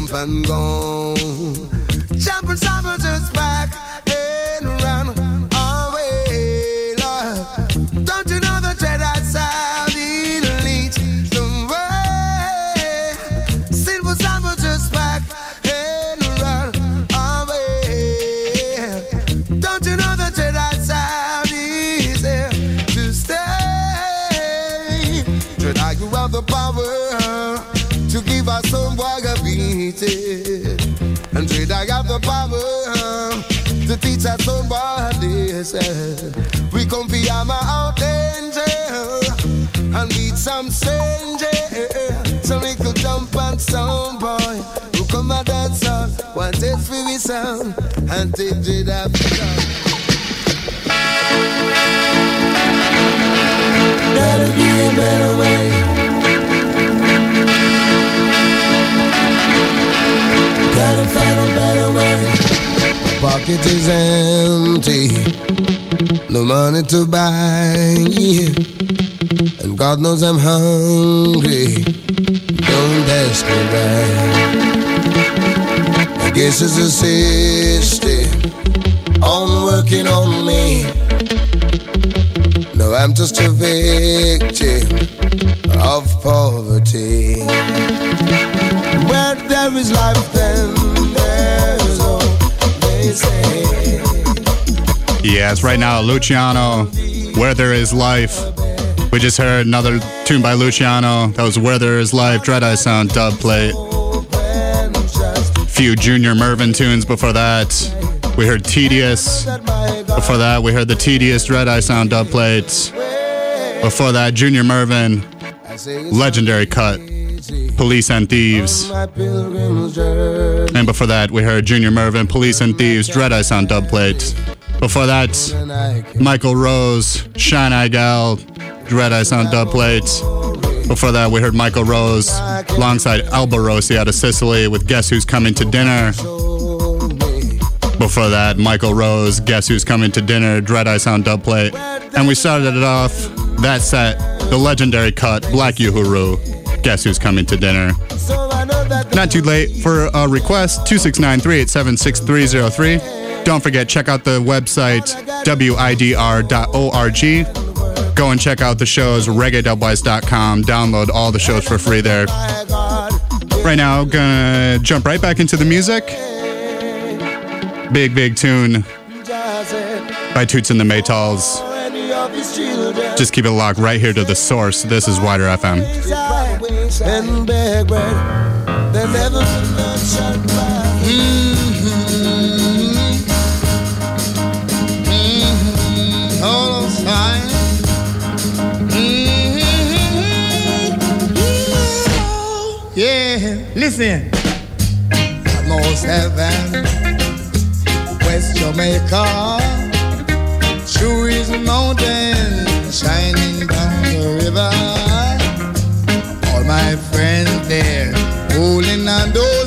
jump and go. Jump and just back and run power to teach us somebody. We come be hammer out danger and beat some stranger. So we could jump on some boy who come and dance on one taste for we sound and take Jedi Gotta be a better way. Gotta find a better way. Pocket is empty, no money to buy, and God knows I'm hungry. Don't ask me why. I guess it's a system on working on me. No, I'm just a victim of poverty. Where there is life, then Yes, right now, Luciano, Where There Is Life. We just heard another tune by Luciano. That was Where There Is Life, Dread Eye Sound dub plate. Few Junior Murvin tunes before that. We heard Tedious. Before that, we heard the Tedious Dread Eye Sound dub plates. Before that, Junior Murvin, legendary cut, Police and Thieves. And before that, we heard Junior Murvin, Police and Thieves, Dread Eye on dub plate. Before that, Michael Rose, Shine Eye Gal, Dread Eye on dub plate. Before that, we heard Michael Rose alongside Alborosie out of Sicily with Guess Who's Coming to Dinner. Before that, Michael Rose, Guess Who's Coming to Dinner, Dread Eye on dub plate. And we started it off, that set, the legendary cut, Black Uhuru, Guess Who's Coming to Dinner. Not too late for a request, 269 387 6303. Don't forget, check out the website, widr.org. Go and check out the shows, reggae.wise.com. Download all the shows for free there. Right now, gonna jump right back into the music. Big, big tune by Toots and the Maytals. Just keep it locked right here to the source. This is WIDR FM. And beg bread, they never shut Hold on, sign. Mm-hmm. Yeah, listen. Most heaven, West Jamaica, True is mountain shining down the river. All my friends holding on those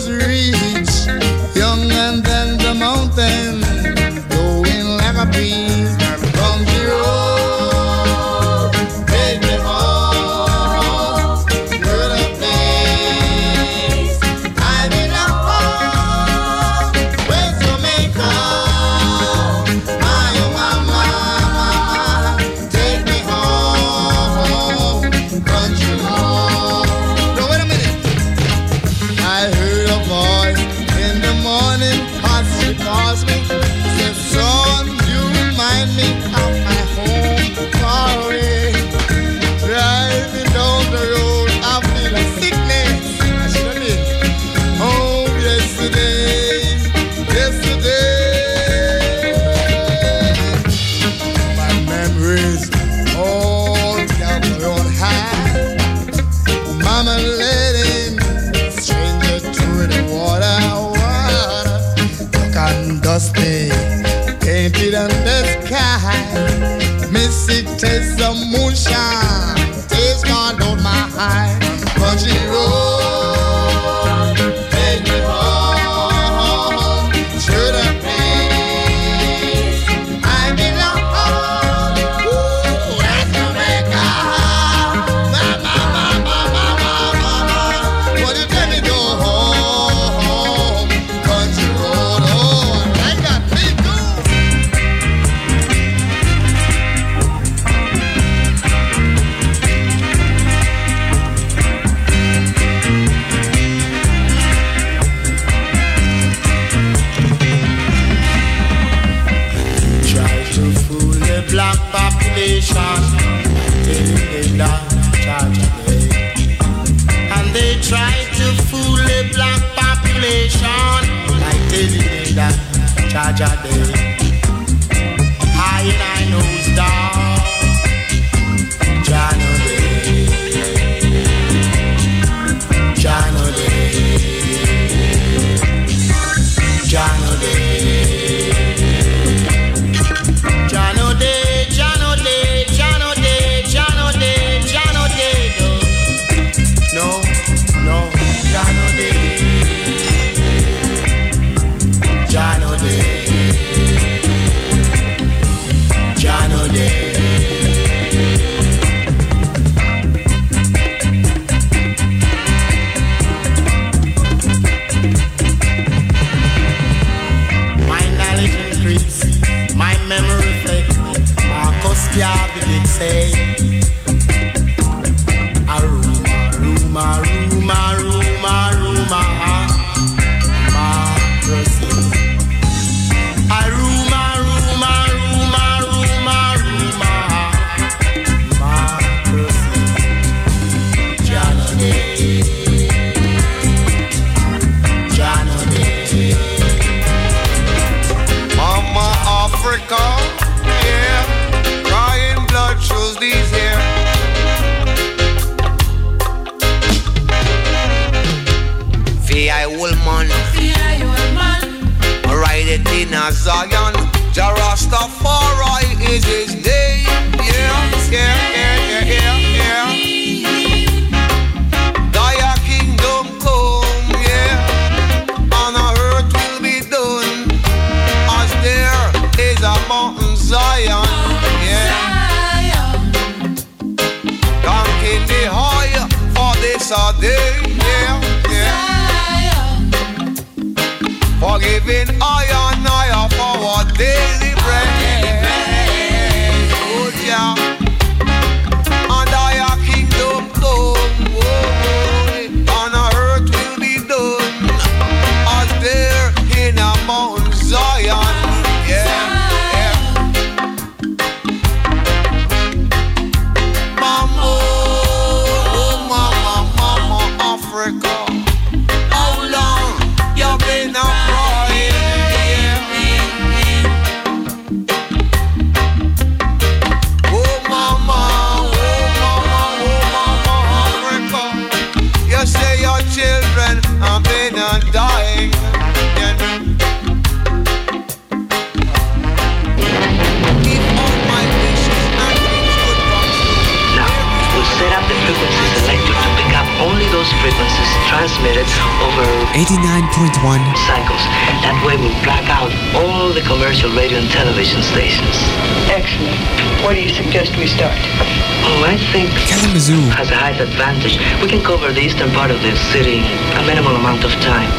cover the eastern part of the city in a minimal amount of time.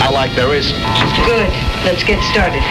I like there is. Good. Let's get started.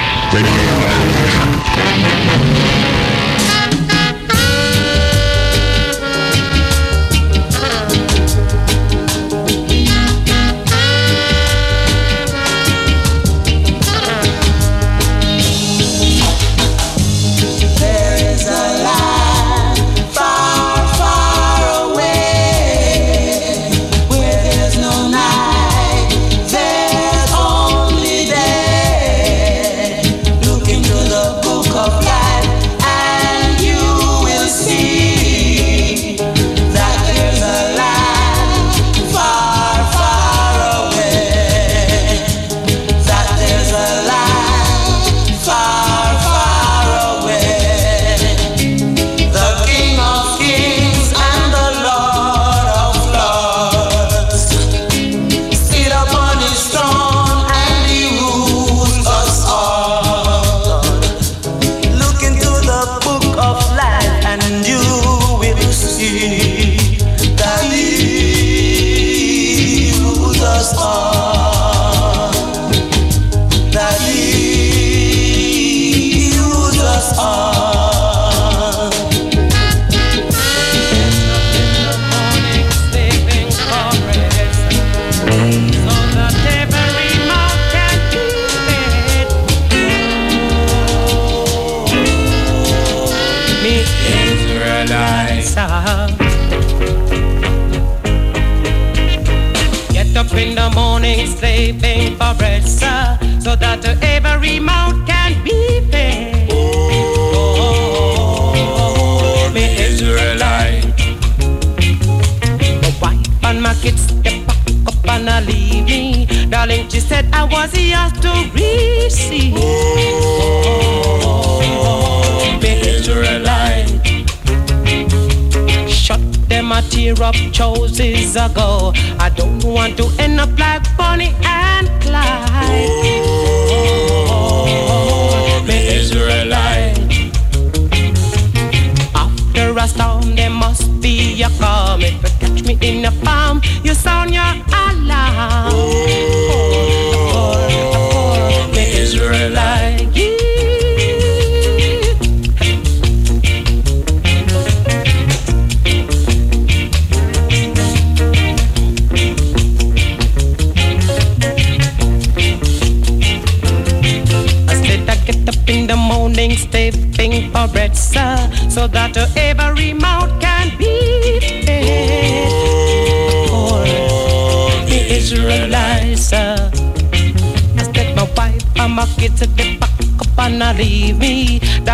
on.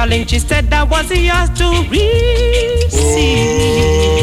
darling, she said I was yours to receive.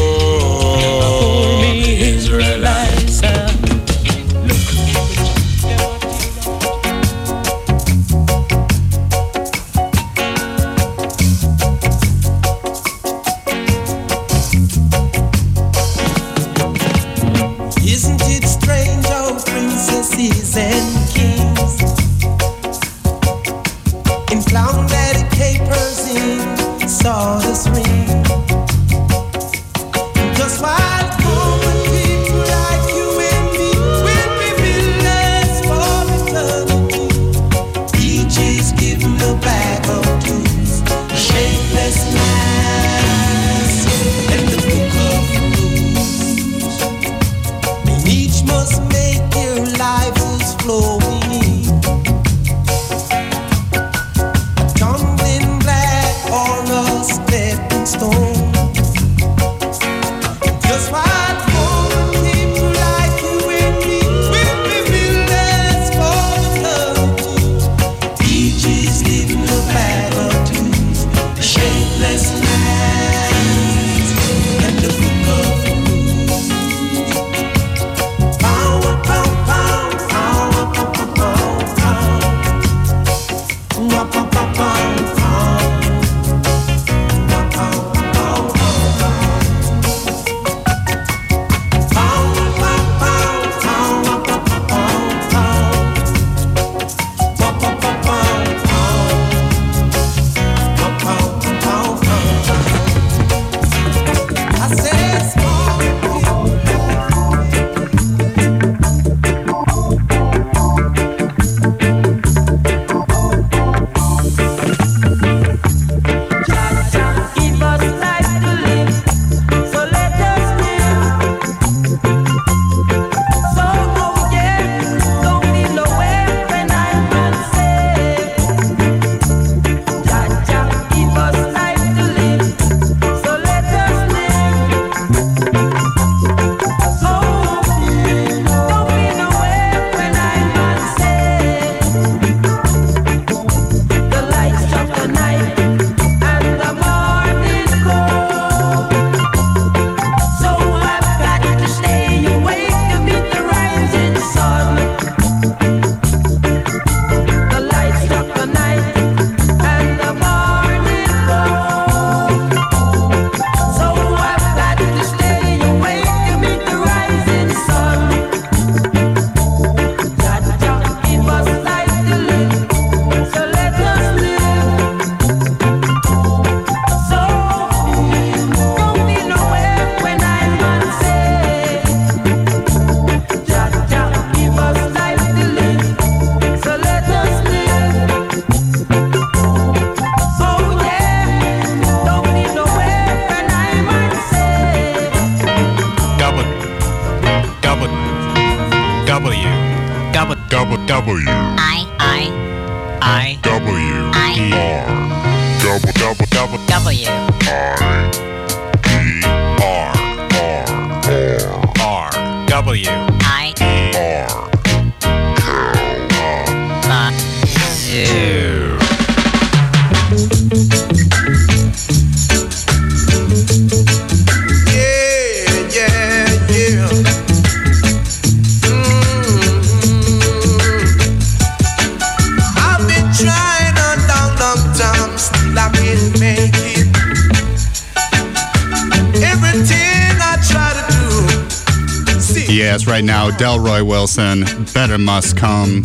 Delroy Wilson, Better Must Come.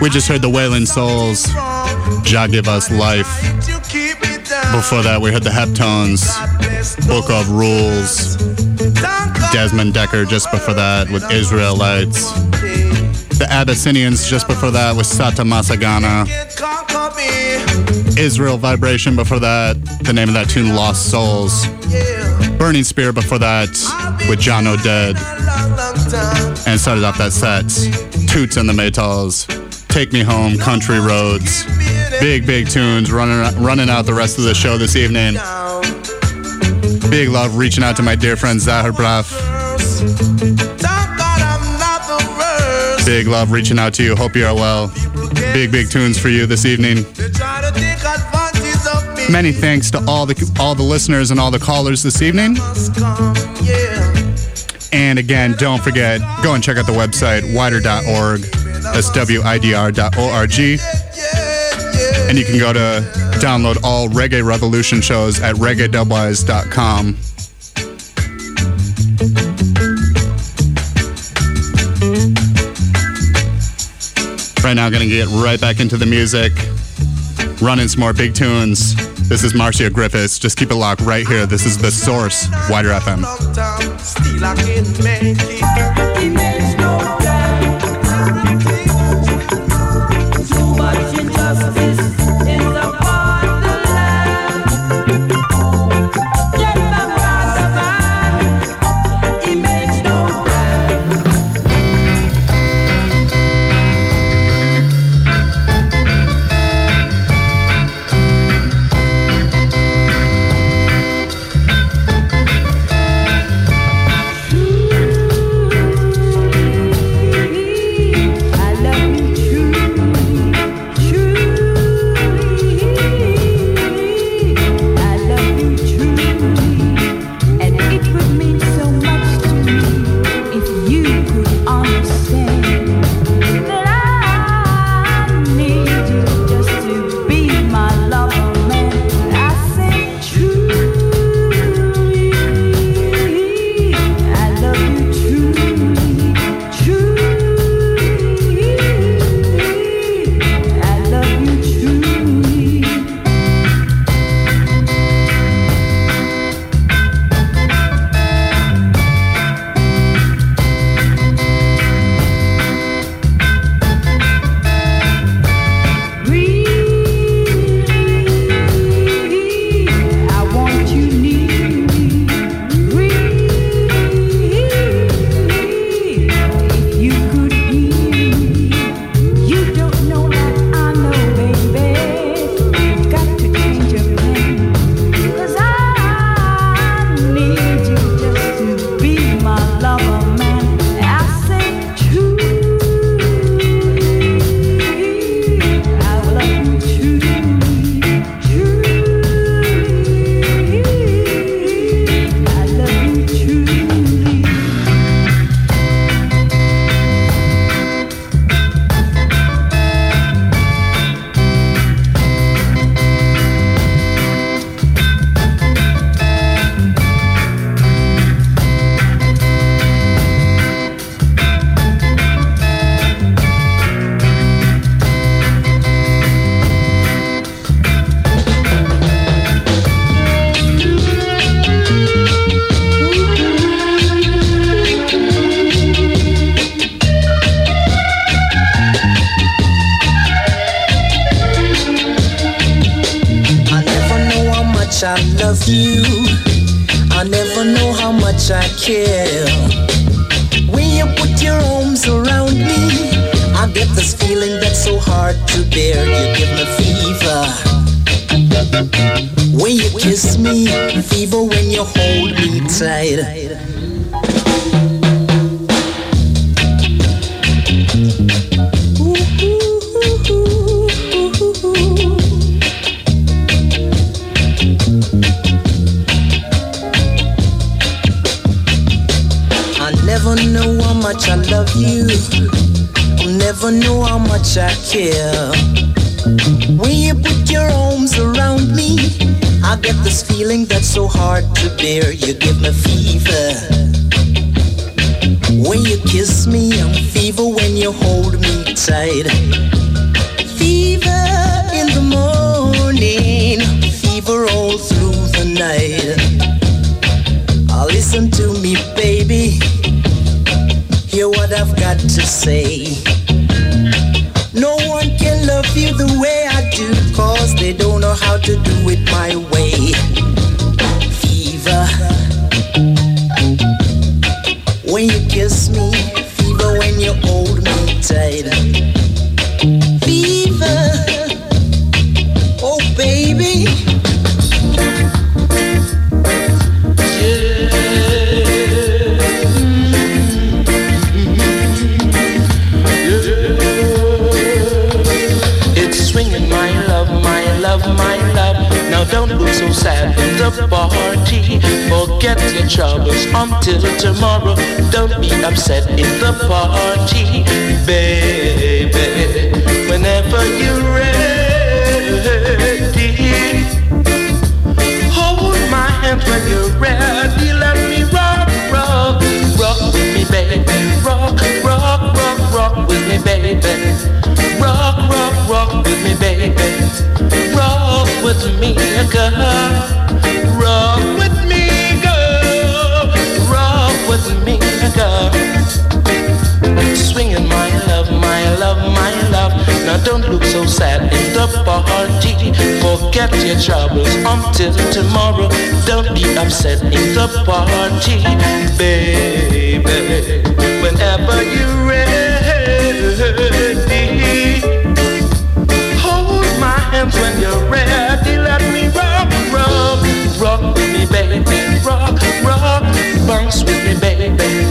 We just heard the Wailing Souls, Jah Give Us Life. Before that, we heard the Heptones, Book of Rules, Desmond Dekker just before that with Israelites. The Abyssinians just before that with Satta Massagana. Israel Vibration before that, the name of that tune Lost Souls. Burning Spear before that with Jah No Dead. And started off that set, Toots and the Maytals, Take Me Home, Country Roads. Big, big tunes running, running out the rest of the show this evening. Big love reaching out to my dear friend Zahar Braf. Big love reaching out to you. Hope you are well. Big, big tunes for you this evening. Many thanks to all the all the listeners and all the callers this evening. And again, don't forget, go and check out the website, widr.org. That's W-I-D-R.org. And you can go to download all Reggae Revolution shows at reggae.wise.com. Right now, gonna get right back into the music, running some more big tunes. This is Marcia Griffiths. Just keep it locked right here. This is The Source, WIDR FM. Still I can't make your troubles until tomorrow. Don't be upset in the party, baby. Whenever you're ready, hold my hands when you're ready. Let me rock, rock, rock with me, baby. Rock, rock, bounce with me, baby.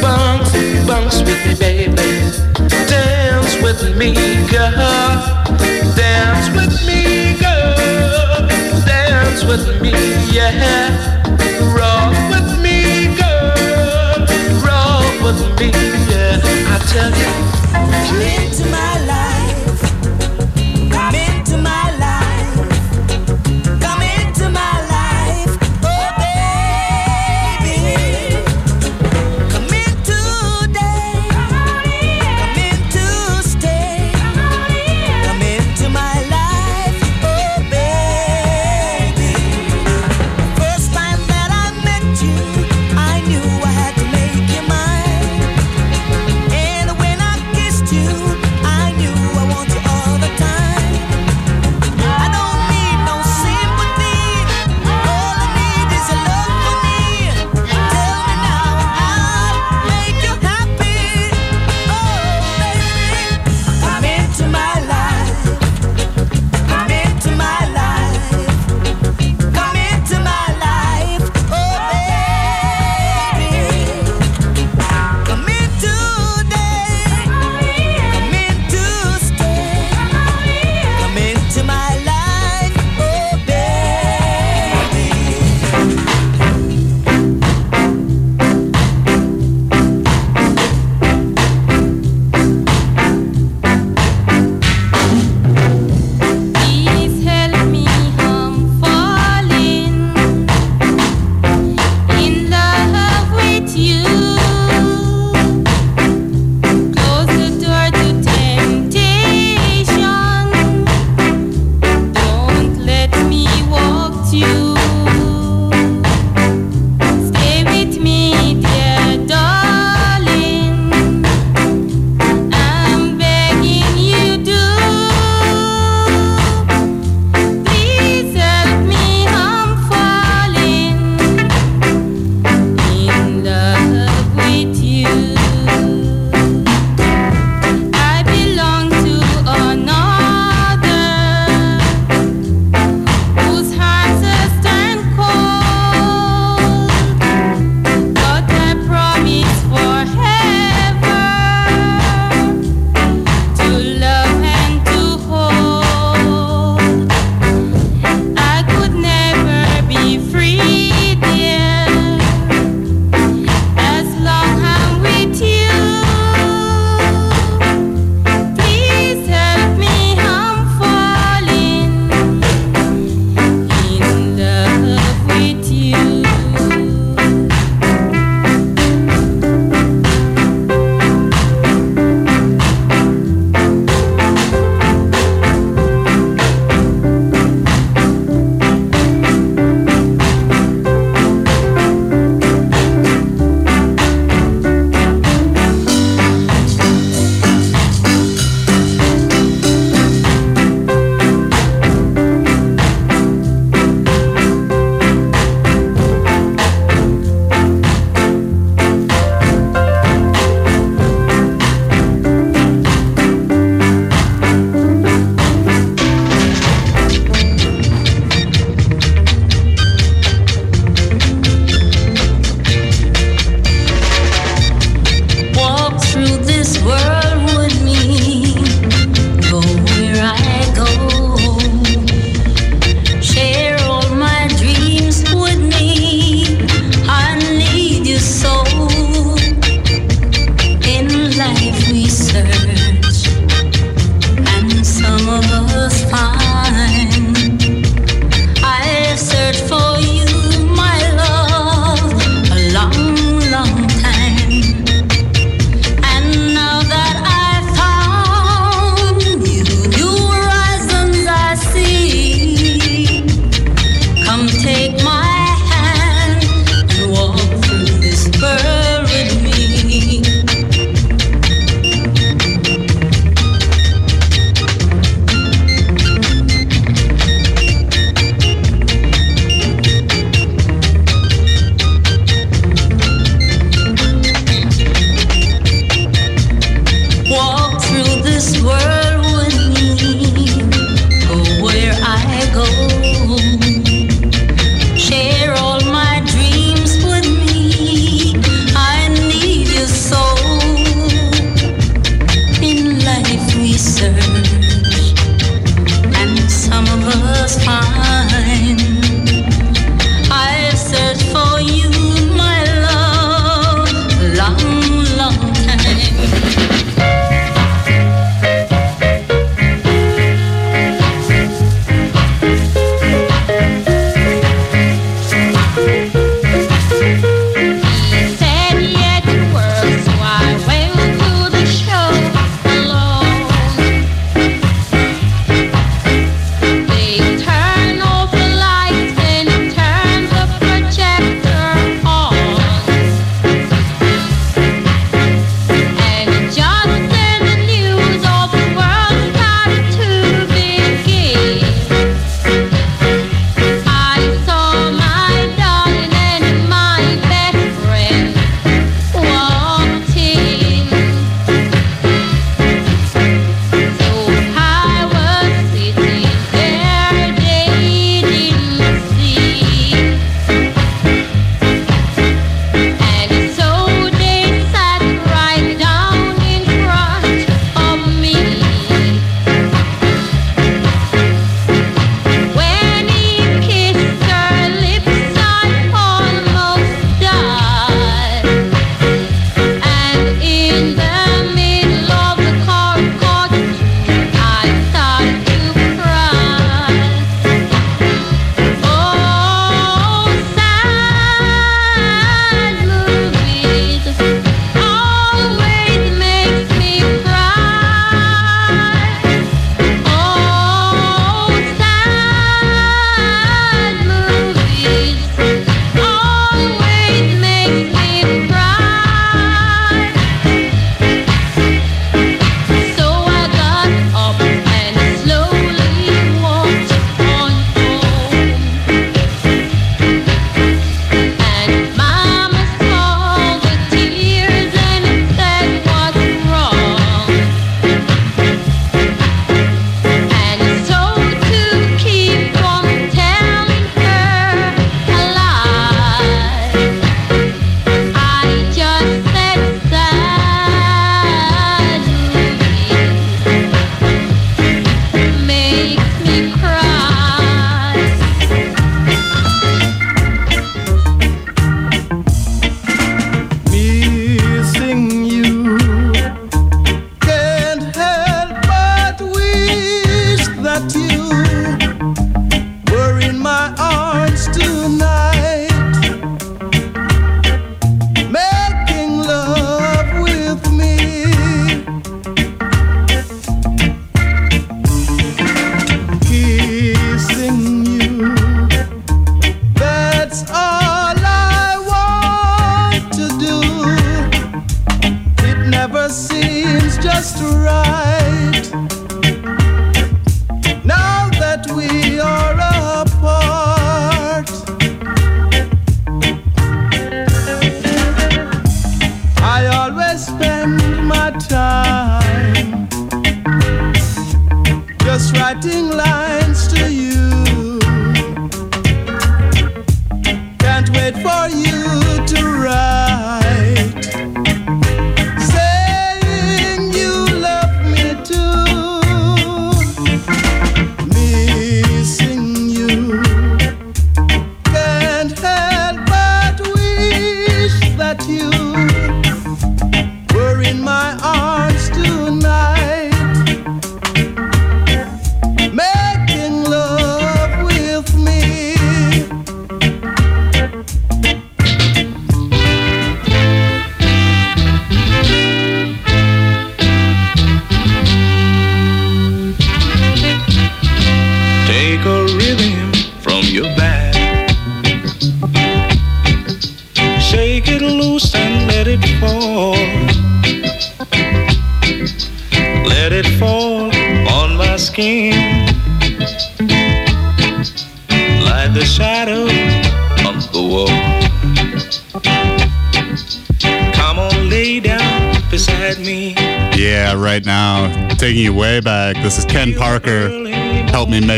Bounce, bounce with me, baby. Dance with me, girl. Dance with me with me, yeah. Roll with me, girl. Roll with me, yeah. I tell you. Come into my life.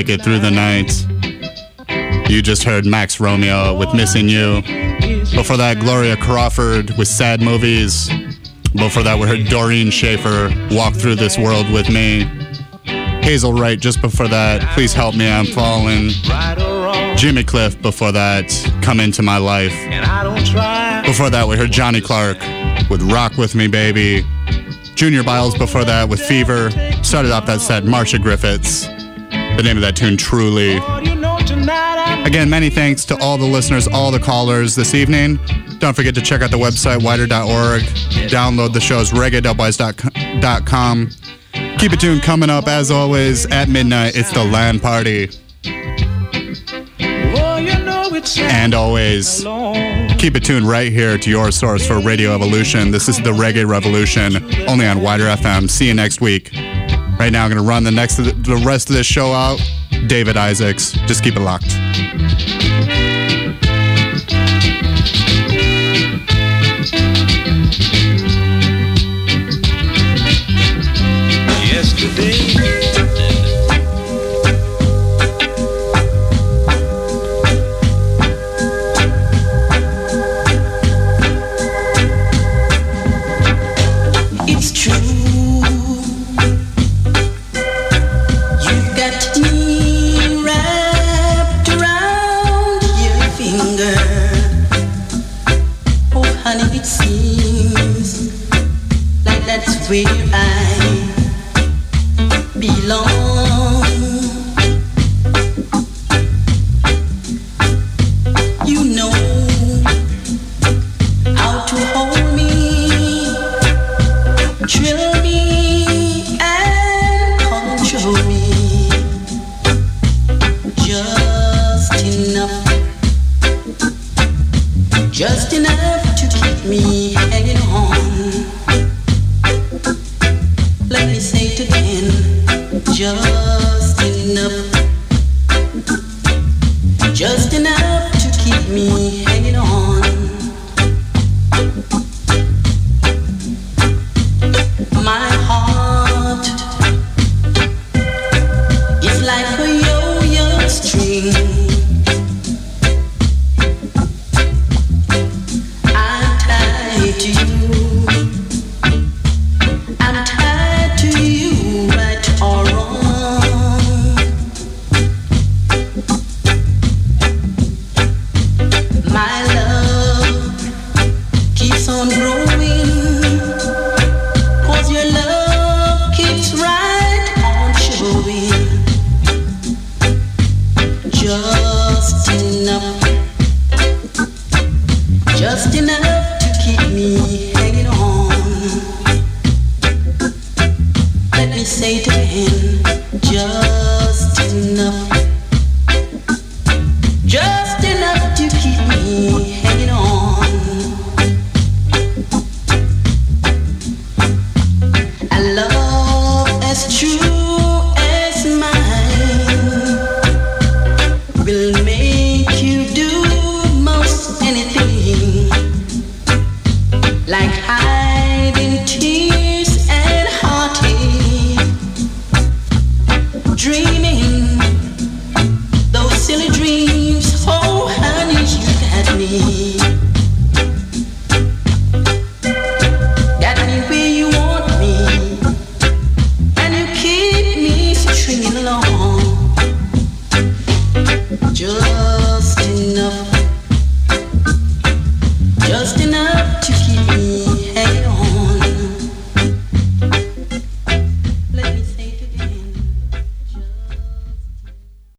Make it through the night. You just heard Max Romeo with Missing You. Before that, Gloria Crawford with Sad Movies. Before that, we heard Doreen Shaffer walk through this world with me. Hazel Wright just before that, Please Help Me, I'm Falling. Jimmy Cliff before that, Come Into My Life. Before that, we heard Johnny Clarke with Rock With Me Baby. Junior Byles before that with Fever. Started off that set, Marcia Griffiths. The name of that tune, Truly. Again, many thanks to all the listeners, all the callers this evening. Don't forget to check out the website, widr.org. Download the shows, reggae.com. Keep it tuned coming up, as always, at midnight. It's the land party. And always, keep it tuned right here to your source for Radio Evolution. This is the Reggae Revolution, only on WIDR FM. See you next week. Right now, I'm going to run the next the rest of this show out. David Isaacs. Just keep it locked.